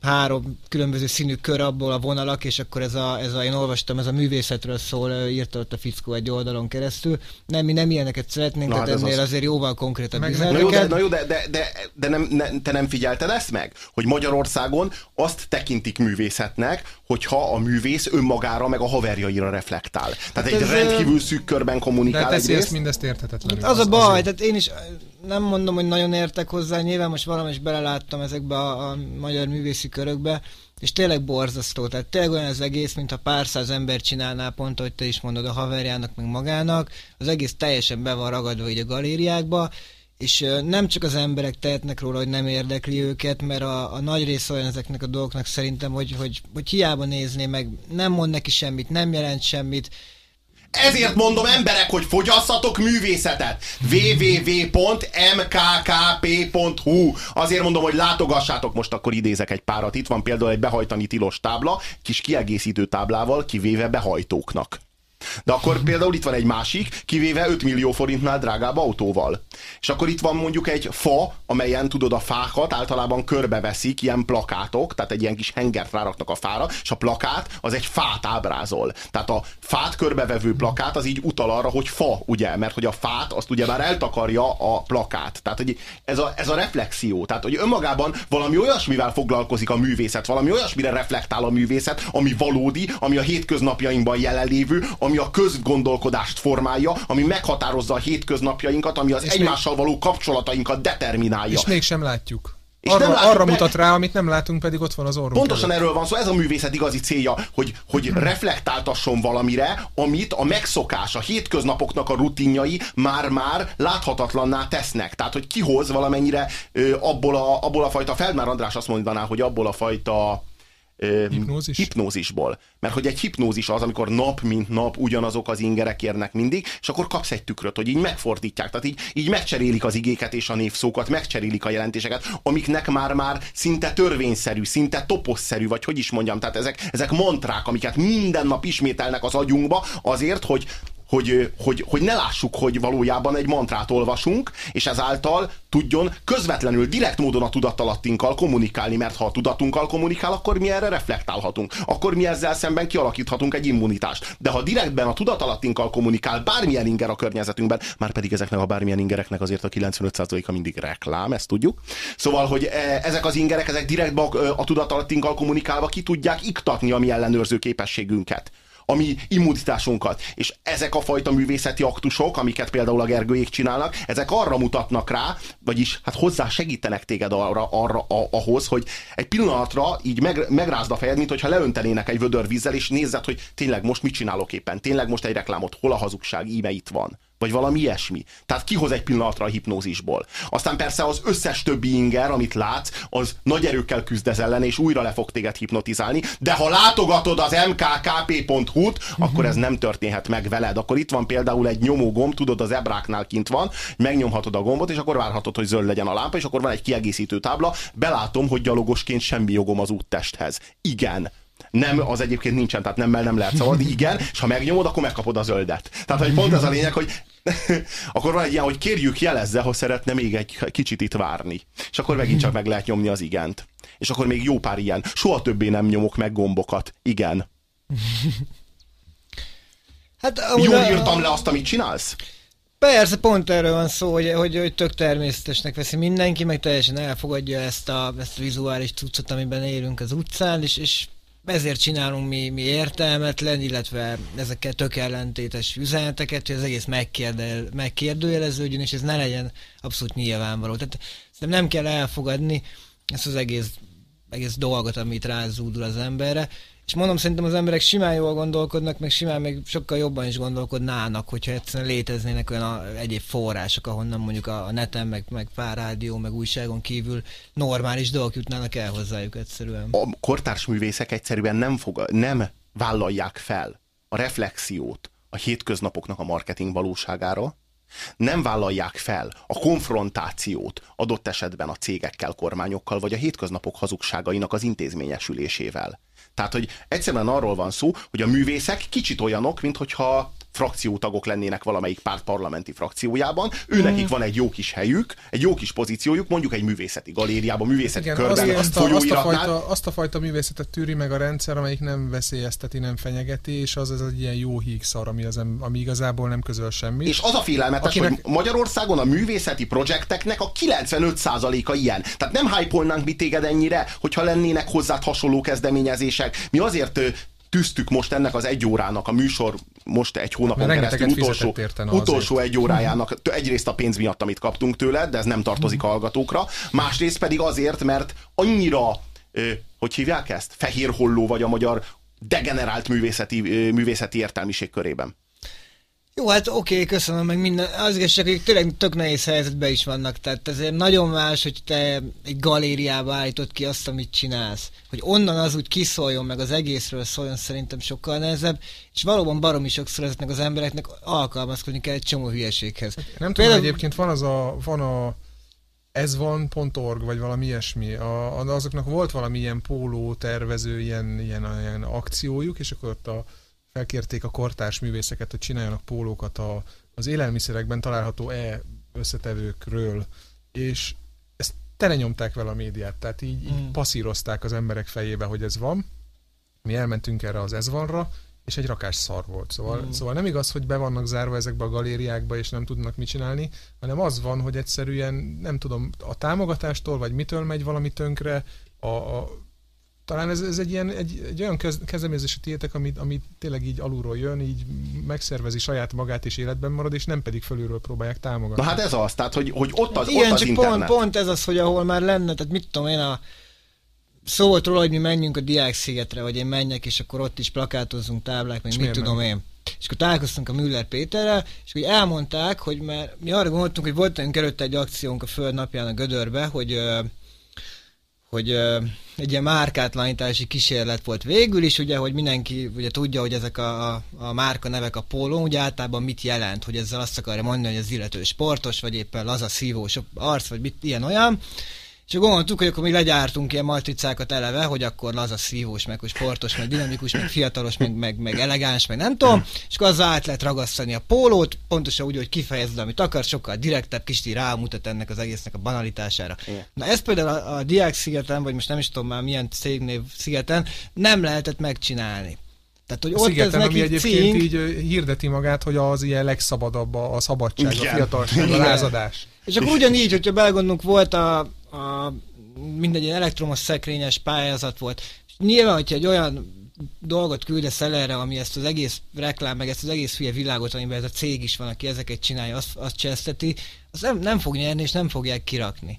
E: három különböző színű kör abból a vonalak, és akkor ez a, ez a én olvastam, ez a művészetről szól, írta ott a fickó egy oldalon keresztül. Nem, mi nem ilyeneket szeretnénk, Na, tehát hát ennél az... azért jóval konkrétabb
A: üzeneteket. Na jó, de, na jó, de, de, de, de nem, ne, te nem figyelted ezt meg? Hogy Magyarországon azt tekintik művészetnek, hogyha a művész önmagára meg a haverjaira reflektál. Tehát hát egy rendkívül szűk körben kommunikál.
D: De teszi ezt mindezt érthetetlenül.
E: Az, az a baj, azért. tehát én is nem mondom, hogy nagyon értek hozzá, nyilván most valami is beleláttam ezekbe a, a magyar művészi körökbe, és tényleg borzasztó, tehát tényleg olyan az egész, mintha pár száz ember csinálná pont, hogy te is mondod a haverjának, meg magának, az egész teljesen be van ragadva így a galériákba, és nem csak az emberek tehetnek róla, hogy nem érdekli őket, mert a, a nagy része olyan ezeknek a dolgoknak szerintem, hogy, hogy, hogy hiába nézné meg, nem mond neki semmit, nem jelent semmit,
A: ezért mondom emberek, hogy fogyasszatok művészetet. www.mkkp.hu Azért mondom, hogy látogassátok, most akkor idézek egy párat. Itt van például egy behajtani tilos tábla, kis kiegészítő táblával, kivéve behajtóknak. De akkor például itt van egy másik, kivéve 5 millió forintnál drágább autóval. És akkor itt van mondjuk egy fa, amelyen tudod a fákat általában körbeveszik ilyen plakátok, tehát egy ilyen kis hengert ráraknak a fára, és a plakát az egy fát ábrázol. Tehát a fát körbevevő plakát az így utal arra, hogy fa, ugye, mert hogy a fát azt ugye már eltakarja a plakát. Tehát hogy ez a, ez a reflexió, tehát hogy önmagában valami olyasmivel foglalkozik a művészet, valami olyasmire reflektál a művészet, ami valódi, ami a hétköznapjainkban jelenlévő, ami ami a közgondolkodást formálja, ami meghatározza a hétköznapjainkat, ami az és egymással még... való kapcsolatainkat determinálja.
D: És mégsem látjuk.
A: És
D: arra,
A: nem látjuk
D: arra mutat rá, amit nem látunk, pedig ott van az orrunk
A: Pontosan
D: előtt.
A: erről van szó, ez a művészet igazi célja, hogy, hogy reflektáltasson valamire, amit a megszokás, a hétköznapoknak a rutinjai már-már láthatatlanná tesznek. Tehát, hogy kihoz valamennyire ö, abból, a, abból a fajta, Feldmár András azt mondaná, hogy abból a fajta ö,
D: Hipnózis?
A: hipnózisból. Mert hogy egy hipnózis az, amikor nap mint nap ugyanazok az ingerek érnek mindig, és akkor kapsz egy tükröt, hogy így megfordítják, tehát így, így megcserélik az igéket és a névszókat, megcserélik a jelentéseket, amiknek már-már szinte törvényszerű, szinte toposzszerű, vagy hogy is mondjam, tehát ezek, ezek mantrák, amiket minden nap ismételnek az agyunkba azért, hogy hogy, hogy, hogy ne lássuk, hogy valójában egy mantrát olvasunk, és ezáltal tudjon közvetlenül, direkt módon a tudattalattinkkal kommunikálni, mert ha a tudatunkkal kommunikál, akkor mi erre reflektálhatunk. Akkor mi ezzel szemben kialakíthatunk egy immunitást. De ha direktben a tudatalattinkkal kommunikál bármilyen inger a környezetünkben, már pedig ezeknek a bármilyen ingereknek azért a 95%-a mindig reklám, ezt tudjuk. Szóval, hogy e, ezek az ingerek, ezek direktben a, tudatalattinkkal kommunikálva ki tudják iktatni a mi ellenőrző képességünket a mi immunitásunkat. És ezek a fajta művészeti aktusok, amiket például a Gergőjék csinálnak, ezek arra mutatnak rá, vagyis hát hozzá segítenek téged arra, arra a, ahhoz, hogy egy pillanatra így meg, megrázd a fejed, mint hogyha leöntenének egy vödör vízzel, és nézzed, hogy tényleg most mit csinálok éppen, tényleg most egy reklámot, hol a hazugság, íme itt van. Vagy valami ilyesmi. Tehát kihoz egy pillanatra a hipnózisból. Aztán persze az összes többi inger, amit látsz, az nagy erőkkel küzd ez ellen, és újra le fog téged hipnotizálni. De ha látogatod az mkkp.hu-t, akkor ez nem történhet meg veled. Akkor itt van például egy nyomógomb, tudod, az ebráknál kint van, megnyomhatod a gombot, és akkor várhatod, hogy zöld legyen a lámpa, és akkor van egy kiegészítő tábla. Belátom, hogy gyalogosként semmi jogom az úttesthez. Igen, nem, az egyébként nincsen, tehát nemmel nem lehet szabad, igen, és ha megnyomod, akkor megkapod a zöldet. Tehát, hogy pont ez a lényeg, hogy akkor van egy ilyen, hogy kérjük jelezze, ha szeretne még egy kicsit itt várni. És akkor megint csak meg lehet nyomni az igent. És akkor még jó pár ilyen. Soha többé nem nyomok meg gombokat. Igen.
E: Hát,
A: Jól
E: a-
A: írtam le azt, amit csinálsz?
E: Persze, pont erről van szó, hogy, hogy, hogy tök természetesnek veszi mindenki, meg teljesen elfogadja ezt a, ezt a vizuális cuccot, amiben élünk az utcán, és, és ezért csinálunk mi, mi értelmetlen, illetve ezekkel tök ellentétes üzeneteket, hogy az egész megkérdel, megkérdőjeleződjön, és ez ne legyen abszolút nyilvánvaló. Tehát szerintem nem kell elfogadni ezt az egész, egész dolgot, amit rázúdul az emberre, és mondom, szerintem az emberek simán jól gondolkodnak, meg simán még sokkal jobban is gondolkodnának, hogyha egyszerűen léteznének olyan a, egyéb források, ahonnan mondjuk a, a neten, meg, meg pár rádió, meg újságon kívül normális dolgok jutnának el hozzájuk egyszerűen.
A: A kortárs művészek egyszerűen nem, fog, nem vállalják fel a reflexiót a hétköznapoknak a marketing valóságára, nem vállalják fel a konfrontációt adott esetben a cégekkel, kormányokkal, vagy a hétköznapok hazugságainak az intézményesülésével. Tehát, hogy egyszerűen arról van szó, hogy a művészek kicsit olyanok, mint hogyha frakciótagok lennének valamelyik párt parlamenti frakciójában, ő nekik van egy jó kis helyük, egy jó kis pozíciójuk, mondjuk egy művészeti galériában, művészeti
D: Igen,
A: körben,
D: azt, a, azt, a fajta, azt a fajta művészetet tűri meg a rendszer, amelyik nem veszélyezteti, nem fenyegeti, és az az egy ilyen jó hígszar, ami, az, ami igazából nem közöl semmit.
A: És az a félelmetes,
D: Akinek-
A: hogy Magyarországon a művészeti projekteknek a 95%-a ilyen. Tehát nem hype mi téged ennyire, hogyha lennének hozzád hasonló kezdeményezések. Mi azért tűztük most ennek az egy órának a műsor most egy hónapon
D: Mert
A: keresztül utolsó, utolsó egy órájának egyrészt a pénz miatt, amit kaptunk tőled, de ez nem tartozik a hallgatókra, másrészt pedig azért, mert annyira, hogy hívják ezt? Fehér holló vagy a magyar degenerált művészeti, művészeti értelmiség körében.
E: Jó, hát oké, okay, köszönöm meg minden. Az igazság, hogy tényleg tök nehéz helyzetben is vannak, tehát ezért nagyon más, hogy te egy galériába állítod ki azt, amit csinálsz. Hogy onnan az úgy kiszóljon, meg az egészről szóljon, szerintem sokkal nehezebb, és valóban baromi sokszor ezeknek az embereknek alkalmazkodni kell egy csomó hülyeséghez.
D: Nem tudom,
E: Például-
D: egyébként van az a, van a ez van.org, vagy valami ilyesmi. A- azoknak volt valami ilyen póló tervező, ilyen, ilyen, ilyen akciójuk, és akkor ott a, felkérték a kortárs művészeket, hogy csináljanak pólókat a, az élelmiszerekben található E összetevőkről, és ezt telenyomták vele a médiát, tehát így, így
E: Mm.
D: passzírozták az emberek fejébe, hogy ez van. Mi elmentünk erre az ez vanra, és egy rakás szar volt. Szóval,
E: Mm.
D: szóval nem igaz, hogy be vannak zárva ezekbe a galériákba, és nem tudnak mit csinálni, hanem az van, hogy egyszerűen nem tudom, a támogatástól, vagy mitől megy valami tönkre, a, a talán ez, ez egy, ilyen, egy, egy olyan kez, kezdeményezés a tiétek, amit, amit tényleg így alulról jön, így megszervezi saját magát és életben marad, és nem pedig fölülről próbálják támogatni.
A: Na hát ez az, tehát hogy, hogy ott az,
E: Igen,
A: ott az
E: csak
A: internet.
E: pont, pont ez az, hogy ahol már lenne, tehát mit tudom én, a szó volt róla, hogy mi menjünk a Diák szigetre, vagy én menjek, és akkor ott is plakátozzunk táblák, meg mit tudom
D: nem?
E: én. És akkor találkoztunk a Müller Péterrel, és hogy elmondták, hogy mert mi arra gondoltunk, hogy volt nekünk előtte egy akciónk a Föld napján a Gödörbe, hogy hogy egy ilyen márkátlanítási kísérlet volt végül is, ugye, hogy mindenki ugye tudja, hogy ezek a, a, a márka nevek a pólón, ugye általában mit jelent, hogy ezzel azt akarja mondani, hogy az illető sportos, vagy éppen laza szívós arc, vagy mit, ilyen olyan. És akkor gondoltuk, hogy akkor mi legyártunk ilyen matricákat eleve, hogy akkor laza szívós, meg hogy sportos, meg dinamikus, meg fiatalos, meg, meg, meg elegáns, meg nem tudom, és akkor azzal át lehet ragasztani a pólót, pontosan úgy, hogy kifejezed, amit akar, sokkal direktebb, kicsit rámutat ennek az egésznek a banalitására.
A: Igen.
E: Na ez például a, a Diák szigeten, vagy most nem is tudom már milyen cégnév szigeten, nem lehetett megcsinálni. Tehát, hogy
D: A
E: ott
D: szigeten,
E: ez
D: ami
E: neki
D: egyébként
E: cink,
D: így hirdeti magát, hogy az ilyen legszabadabb a, a szabadság,
A: Igen.
D: a fiatalság, a lázadás.
E: És akkor ugyanígy, hogyha belegondolunk, volt a, a mindegy elektromos szekrényes pályázat volt. Nyilván, hogyha egy olyan dolgot küldesz el erre, ami ezt az egész reklám, meg ezt az egész hülye világot, amiben ez a cég is van, aki ezeket csinálja, azt, azt cseszteti, az nem, nem fog nyerni, és nem fogják kirakni.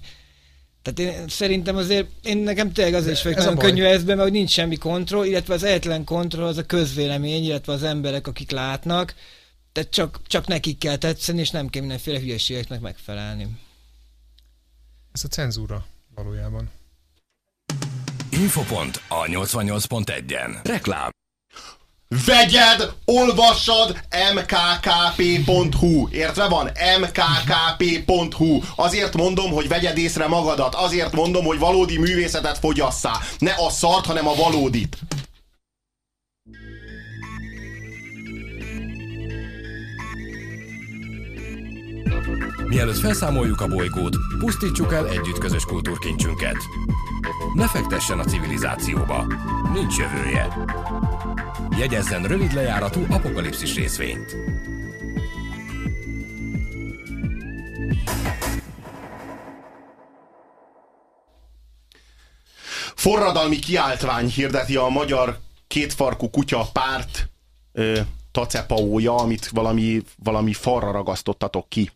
E: Tehát én szerintem azért, én nekem tényleg azért is vagyok nagyon könnyű ezben, mert hogy nincs semmi kontroll, illetve az egyetlen kontroll az a közvélemény, illetve az emberek, akik látnak, tehát csak, csak nekik kell tetszeni, és nem kell mindenféle hülyeségeknek megfelelni.
D: Ez a cenzúra valójában.
B: Infopont a 88.1-en. Reklám.
A: Vegyed, olvassad mkkp.hu. Értve van? mkkp.hu. Azért mondom, hogy vegyed észre magadat. Azért mondom, hogy valódi művészetet fogyasszá. Ne a szart, hanem a valódit.
B: Mielőtt felszámoljuk a bolygót, pusztítsuk el együtt közös kultúrkincsünket. Ne fektessen a civilizációba. Nincs jövője. Jegyezzen rövid lejáratú apokalipszis részvényt.
A: Forradalmi kiáltvány hirdeti a magyar kétfarkú kutya párt tacepaója, amit valami, valami falra ragasztottatok ki.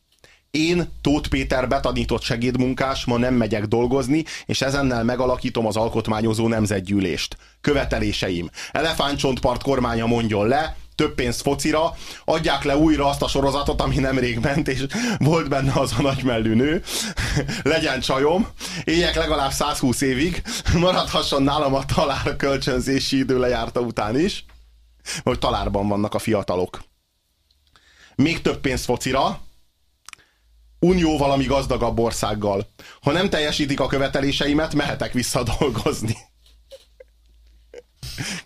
A: Én, Tóth Péter betanított segédmunkás, ma nem megyek dolgozni, és ezennel megalakítom az alkotmányozó nemzetgyűlést. Követeléseim. Elefántcsontpart kormánya mondjon le, több pénzt focira, adják le újra azt a sorozatot, ami nemrég ment, és volt benne az a nagymellű nő, legyen csajom, éljek legalább 120 évig, maradhasson nálam a talár kölcsönzési idő lejárta után is, hogy talárban vannak a fiatalok. Még több pénzt focira, unió valami gazdagabb országgal. Ha nem teljesítik a követeléseimet, mehetek vissza dolgozni.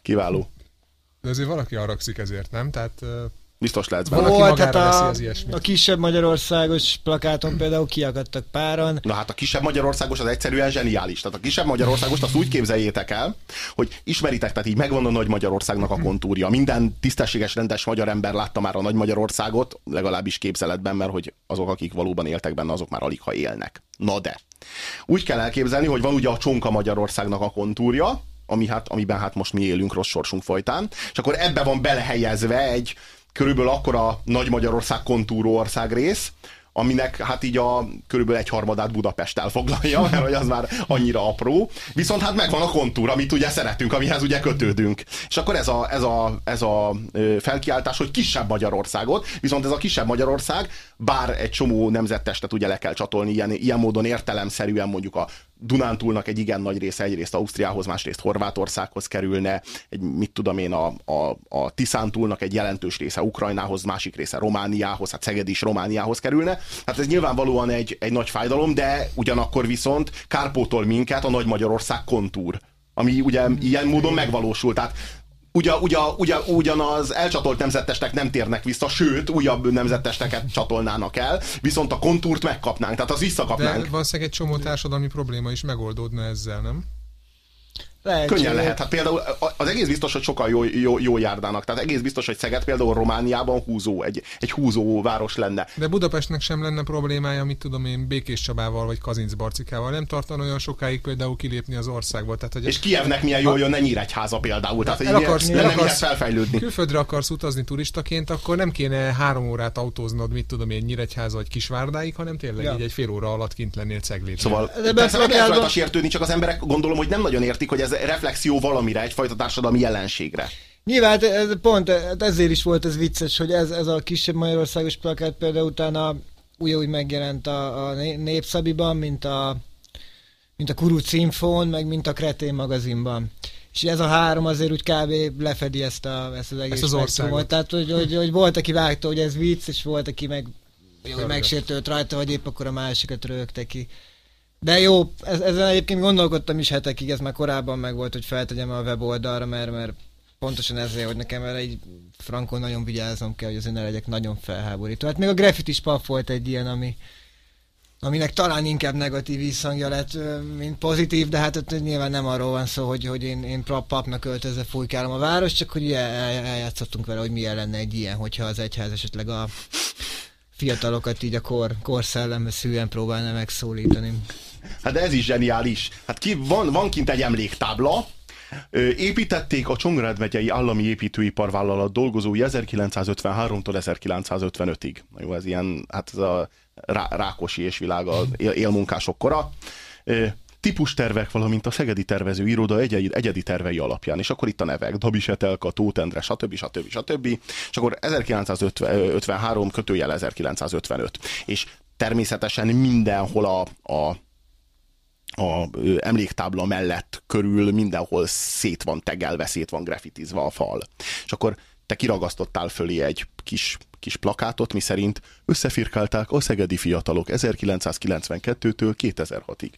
A: Kiváló.
D: De azért valaki haragszik ezért, nem? Tehát
A: Biztos
D: Van,
A: benne.
D: aki
E: Volt, hát a, a kisebb Magyarországos plakáton például kiakadtak páran.
A: Na hát a kisebb Magyarországos az egyszerűen zseniális. Tehát a kisebb Magyarországost azt úgy képzeljétek el, hogy ismeritek, tehát így megvan a Nagy Magyarországnak a kontúrja. Minden tisztességes, rendes magyar ember látta már a Nagy Magyarországot, legalábbis képzeletben, mert hogy azok, akik valóban éltek benne, azok már alig ha élnek. Na de. Úgy kell elképzelni, hogy van ugye a csonka Magyarországnak a kontúrja, ami hát, amiben hát most mi élünk rossz sorsunk folytán, és akkor ebbe van belehelyezve egy körülbelül akkora Nagy Magyarország kontúró országrész, aminek hát így a körülbelül egy harmadát Budapest elfoglalja, mert hogy az már annyira apró. Viszont hát megvan a kontúr, amit ugye szeretünk, amihez ugye kötődünk. És akkor ez a, ez a, ez a felkiáltás, hogy kisebb Magyarországot, viszont ez a kisebb Magyarország, bár egy csomó nemzettestet ugye le kell csatolni, ilyen, ilyen módon értelemszerűen mondjuk a Dunántúlnak egy igen nagy része egyrészt Ausztriához, másrészt Horvátországhoz kerülne, egy mit tudom én, a, a, a Tiszántúlnak egy jelentős része Ukrajnához, másik része Romániához, hát Szeged is Romániához kerülne. Hát ez nyilvánvalóan egy, egy nagy fájdalom, de ugyanakkor viszont kárpótol minket a Nagy Magyarország kontúr, ami ugye ilyen módon megvalósul. Tehát Ugyan, ugyan, ugyan, ugyanaz elcsatolt nemzettestek nem térnek vissza, sőt, újabb nemzettesteket csatolnának el, viszont a kontúrt megkapnánk, tehát az
D: de
A: visszakapnánk.
D: valószínűleg egy csomó társadalmi probléma is megoldódna ezzel, nem?
E: Lehetséges.
A: Könnyen lehet. Hát például az egész biztos, hogy sokan jó, jó, jó járnának. Tehát egész biztos, hogy Szeged például Romániában húzó, egy, egy húzó város lenne.
D: De Budapestnek sem lenne problémája, mit tudom én, Békés Csabával vagy Kazinc Barcikával. Nem tartana olyan sokáig például kilépni az országból. Tehát, hogy
A: És Kievnek milyen jól jönne Nyíregyháza például. Tehát,
D: el
A: hogy
D: akarsz,
A: nem,
D: el akarsz,
A: felfejlődni.
D: külföldre akarsz utazni turistaként, akkor nem kéne három órát autóznod, mit tudom én, Nyíregyháza vagy Kisvárdáig, hanem tényleg
E: Ja.
D: így egy fél óra alatt kint lennél ceglében.
A: Szóval
E: De
A: persze lehet
E: Belföldában-
A: rajta sértődni, csak az emberek gondolom, hogy nem nagyon értik, hogy ez reflexió valamire, egyfajta társadalmi jelenségre.
E: Nyilván hát ez, pont hát ezért is volt ez vicces, hogy ez, ez a kisebb magyarországos plakát például utána ugyanúgy megjelent a, a Né- Népszabiban, mint a, mint a Kuruc Infón, meg mint a Kretén magazinban. És ez a három azért úgy kb. lefedi ezt, a, ezt az egész
D: az
E: spektrumot.
D: országot.
E: Tehát, hogy, hogy, hogy, volt, aki vágta, hogy ez vicc, és volt, aki meg
D: Pörgött.
E: megsértődött rajta, vagy épp akkor a másikat rögte ki. De jó, ez, ezen egyébként gondolkodtam is hetekig, ez már korábban meg volt, hogy feltegyem a weboldalra, mert, mert pontosan ezért, hogy nekem erre egy frankon nagyon vigyáznom kell, hogy azért ne legyek nagyon felháborító. Hát még a graffiti pap volt egy ilyen, ami, aminek talán inkább negatív visszhangja lett, mint pozitív, de hát ott nyilván nem arról van szó, hogy, hogy én, én pap- papnak öltözve fújkálom a város, csak hogy el, el, eljátszottunk vele, hogy milyen lenne egy ilyen, hogyha az egyház esetleg a fiatalokat így a kor, korszellembe szűen próbálna megszólítani.
A: Hát ez is zseniális. Hát ki, van, van kint egy emléktábla, építették a Csongrád megyei állami építőiparvállalat dolgozói 1953-tól 1955-ig. Na jó, ez ilyen, hát ez a Rá- Rákosi és világa él, élmunkások kora. Típustervek, valamint a Szegedi Tervező Iroda egyedi, egyedi tervei alapján. És akkor itt a nevek, Dabis Etelka, Tóth Endre, stb. stb. stb. És akkor 1953 kötőjel 1955. És természetesen mindenhol a, a a emléktábla mellett körül mindenhol szét van tegelve, szét van grafitizva a fal. És akkor te kiragasztottál fölé egy kis, kis plakátot, miszerint összefirkálták a szegedi fiatalok 1992-től 2006-ig.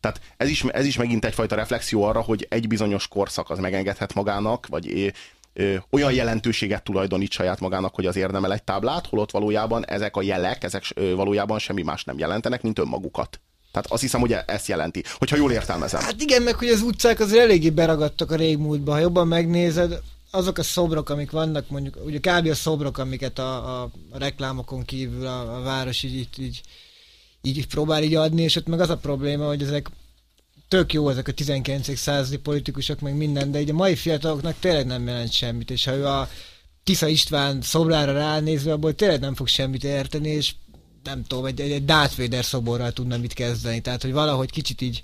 A: Tehát ez is, ez is megint egyfajta reflexió arra, hogy egy bizonyos korszak az megengedhet magának, vagy ö, olyan jelentőséget tulajdonít saját magának, hogy az érdemel egy táblát, holott valójában ezek a jelek, ezek valójában semmi más nem jelentenek, mint önmagukat. Tehát azt hiszem, hogy ezt jelenti, hogyha jól értelmezem.
E: Hát igen, meg hogy az utcák azért eléggé beragadtak a régmúltba. Ha jobban megnézed, azok a szobrok, amik vannak, mondjuk, ugye kb. a szobrok, amiket a, a reklámokon kívül a, a város így, így, így, így próbál így adni, és ott meg az a probléma, hogy ezek tök jó ezek a 19. századi politikusok, meg minden, de így a mai fiataloknak tényleg nem jelent semmit, és ha ő a Tisza István szobrára ránézve, abból tényleg nem fog semmit érteni, és nem tudom, egy, egy, egy Darth Vader szoborral tudna mit kezdeni, tehát hogy valahogy kicsit így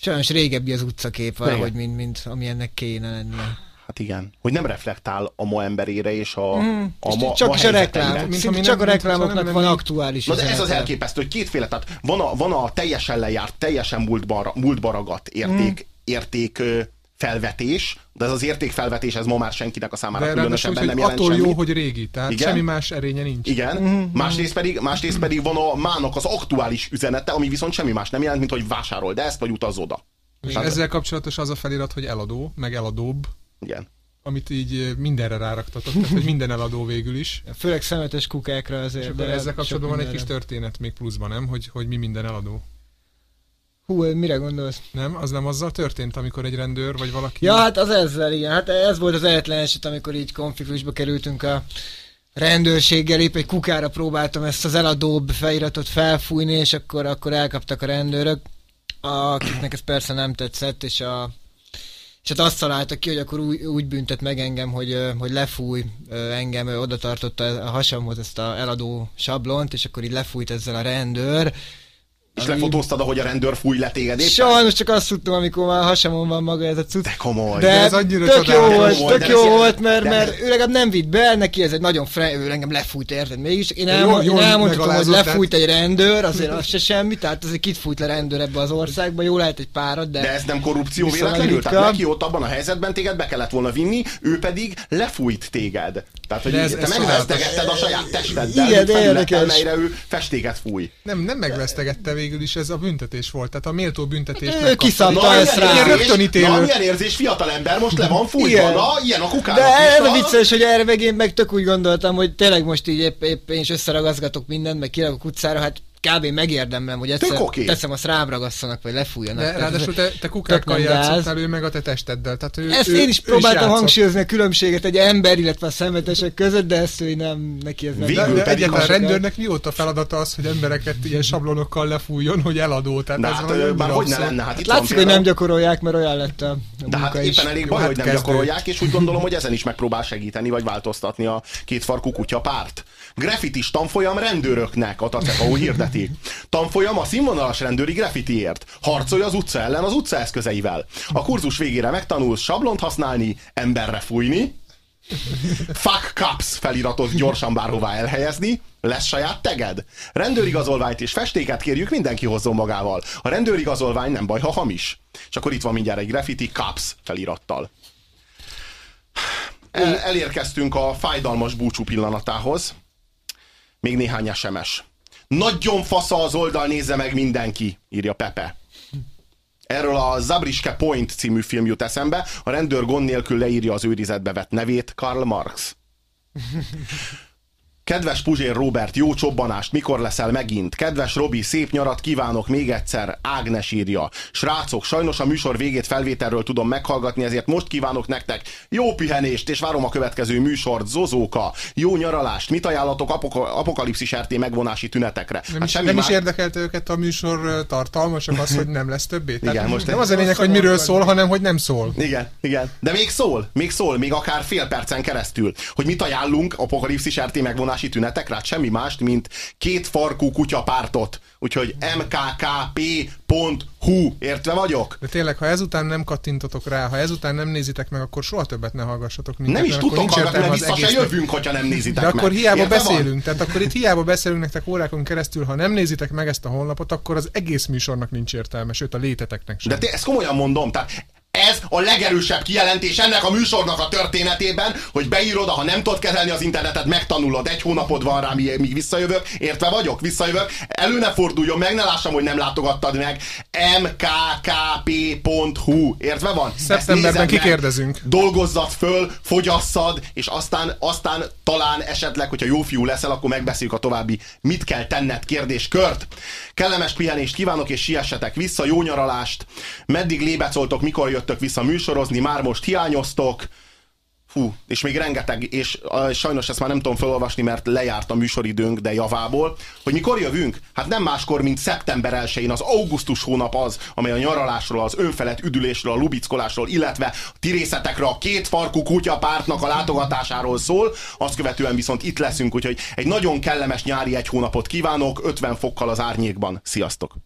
E: sajnos régebbi az utcakép valahogy, mint, mint ami ennek kéne lennie.
A: Hát igen. Hogy nem reflektál a ma emberére és a,
E: Mm,
A: a
E: és
A: ma,
E: csak
A: ma
E: is a reklám,
D: Mint ami
E: csak a
D: nem-
E: reklámoknak
D: nem-
E: van aktuális
A: Na de ez az elképesztő, hogy kétféle, tehát van a, van a teljesen lejárt, teljesen múltba, múltba ragadt érték, érték ö, felvetés, de ez az értékfelvetés, ez ma már senkinek a számára
D: De
A: különösebben
D: hogy
A: nem jelent
D: attól
A: semmit.
D: jó, hogy régi, tehát
A: Igen?
D: semmi más erénye nincs.
A: Igen, másrészt pedig, másrészt pedig van a mának az aktuális üzenete, ami viszont semmi más nem jelent, mint hogy vásárold ezt, vagy utazz oda.
D: És
A: Tehát-
D: ezzel kapcsolatos az a felirat, hogy eladó, meg eladóbb,
A: Igen.
D: amit így mindenre ráraktatott, tehát hogy minden eladó végül is.
E: Főleg szemetes kukákra azért.
D: És akkor
E: de
D: ezzel kapcsolatban van egy kis történet még pluszban, nem? Hogy, hogy mi minden eladó.
E: Hú, mire gondolsz?
D: Nem? Az nem azzal történt, amikor egy rendőr vagy valaki...
E: Ja, hát az ezzel, igen. Hát ez volt az egyetlen eset, amikor így konfliktusba kerültünk a rendőrséggel, épp egy kukára próbáltam ezt az eladóbb feliratot felfújni, és akkor, akkor elkaptak a rendőrök, akiknek ez persze nem tetszett, és a és hát azt találtak ki, hogy akkor úgy, úgy büntet meg engem, hogy, hogy lefúj engem, oda tartotta a hasamhoz ezt a eladó sablont, és akkor így lefújt ezzel a rendőr.
A: És lefotóztad, ahogy a rendőr fúj le téged éppen?
E: Sajnos csak azt tudtam, amikor már a hasamon van maga ez a cucc.
A: De komoly.
E: De,
D: De ez annyira
E: tök jó volt,
A: Komoly,
E: tök jó volt, mert, mert ő legalább nem vitt be, neki ez egy nagyon fre, ő engem lefújt, érted? Mégis én, elmond,
D: jól
E: én elmondhatom, hogy lefújt egy rendőr, azért az se semmi, tehát azért kit fújt le rendőr ebbe az országba, jó lehet egy párat, de...
A: De ez nem korrupció véletlenül? Tehát neki ott abban a helyzetben téged be kellett volna vinni, ő pedig lefújt téged. Tehát, hogy
D: ez-
A: te megvesztegetted a saját testeddel,
E: Igen,
A: melyre ő festéket fúj.
D: Nem, nem megvesztegette végül is, ez a büntetés volt. Tehát a méltó büntetés
E: Ő kiszabta ezt rá.
D: Ilyen
A: érzés,
D: rögtön ítélő.
A: na, milyen érzés, fiatal ember, most le van fújva,
E: Igen.
A: na, ilyen a kukának
E: De
A: is,
E: ez a vicces, hogy erre meg én meg tök úgy gondoltam, hogy tényleg most így épp, épp én is összeragazgatok mindent, meg kirakok utcára, hát kb. megérdemlem, hogy egyszer
A: oké.
E: teszem, azt rám ragasszanak, vagy lefújjanak.
D: De ráadásul te, te kukákkal játszottál, ő meg a te testeddel. Tehát ő,
E: Ezt
D: ő,
E: én is próbáltam hangsúlyozni a különbséget egy ember, illetve a szemetesek között, de ezt ő nem, neki ez nem.
A: Végül
D: De, egyáltalán
A: a-
D: a rendőrnek mióta feladata az, hogy embereket ilyen sablonokkal lefújjon, hogy eladó? Tehát
A: De
D: ez
A: hát,
D: valami
A: bár hogy ne lenne, hát itt
E: Látszik,
A: van
E: hogy nem gyakorolják, mert olyan lett a,
A: De hát éppen elég baj,
D: hát
A: hogy nem gyakorolják, és úgy gondolom, hogy ezen is megpróbál segíteni, vagy változtatni a kétfarkú kutya párt. Graffitis tanfolyam rendőröknek, a TACEPAO hirdeti. Tanfolyam a színvonalas rendőri graffitiért. Harcolj az utca ellen az utca eszközeivel. A kurzus végére megtanulsz sablont használni, emberre fújni, Fuck cups feliratot gyorsan bárhová elhelyezni, lesz saját teged. Rendőrigazolványt és festéket kérjük, mindenki hozzon magával. A rendőrigazolvány nem baj, ha hamis. És akkor itt van mindjárt egy graffiti cups felirattal. El, elérkeztünk a fájdalmas búcsú pillanatához. Még néhány SMS. Nagyon fasza az oldal, nézze meg mindenki, írja Pepe. Erről a Zabriske Point című film jut eszembe. A rendőr gond nélkül leírja az őrizetbe vett nevét, Karl Marx. Kedves Puzsér Robert, jó csobbanást, mikor leszel megint? Kedves Robi, szép nyarat kívánok még egyszer, Ágnes írja. Srácok, sajnos a műsor végét felvételről tudom meghallgatni, ezért most kívánok nektek jó pihenést, és várom a következő műsort, Zozóka. Jó nyaralást, mit ajánlatok apoka- apokalipszis RT megvonási tünetekre?
D: Nem, is, nem is érdekelte őket a műsor tartalma, csak az, hogy nem lesz többé. Tehát
A: Igen, most
D: nem az a lényeg, hogy miről szól, hanem hogy nem szól.
A: Igen, igen. De még szól, még szól, még akár fél percen keresztül. Hogy mit ajánlunk apokalipszis RT megvonási tünetekre? Hát semmi mást, mint két farkú kutyapártot. Úgyhogy mkkp.hu. Értve vagyok?
D: De tényleg, ha ezután nem kattintotok rá, ha ezután nem nézitek meg, akkor soha többet ne hallgassatok minket.
A: Nem is tudtok hallgatni, mert vissza se jövünk, hogyha nem nézitek
D: De
A: meg.
D: akkor hiába
A: Értve van?
D: beszélünk, tehát akkor itt hiába beszélünk nektek órákon keresztül, ha nem nézitek meg ezt a honlapot, akkor az egész műsornak nincs értelme, sőt a léteteknek sem.
A: De te, ezt komolyan mondom, tehát ez a legerősebb kijelentés ennek a műsornak a történetében, hogy beírod, ha nem tudod kezelni az internetet, megtanulod, egy hónapod van rá, míg míg visszajövök, értve vagyok, visszajövök, elő ne forduljon, meg ne lássam, hogy nem látogattad meg, mkkp.hu, értve van?
D: Szeptemberben kikérdezünk.
A: Dolgozzad föl, fogyasszad, és aztán, aztán talán esetleg, hogyha jó fiú leszel, akkor megbeszéljük a további mit kell tenned kérdéskört. Kellemes pihenést kívánok, és siessetek vissza, jó nyaralást. Meddig lébecoltok, mikor jöttök vissza műsorozni, már most hiányoztok. Fú, és még rengeteg, és sajnos ezt már nem tudom felolvasni, mert lejárt a műsoridőnk, de javából, hogy mikor jövünk? Hát nem máskor, mint szeptember 1-én, az augusztus hónap az, amely a nyaralásról, az önfelett üdülésről, a lubickolásról, illetve a tirészetekre, a két farkú kutya pártnak a látogatásáról szól, azt követően viszont itt leszünk, úgyhogy egy nagyon kellemes nyári egy hónapot kívánok, 50 fokkal az árnyékban. Sziasztok!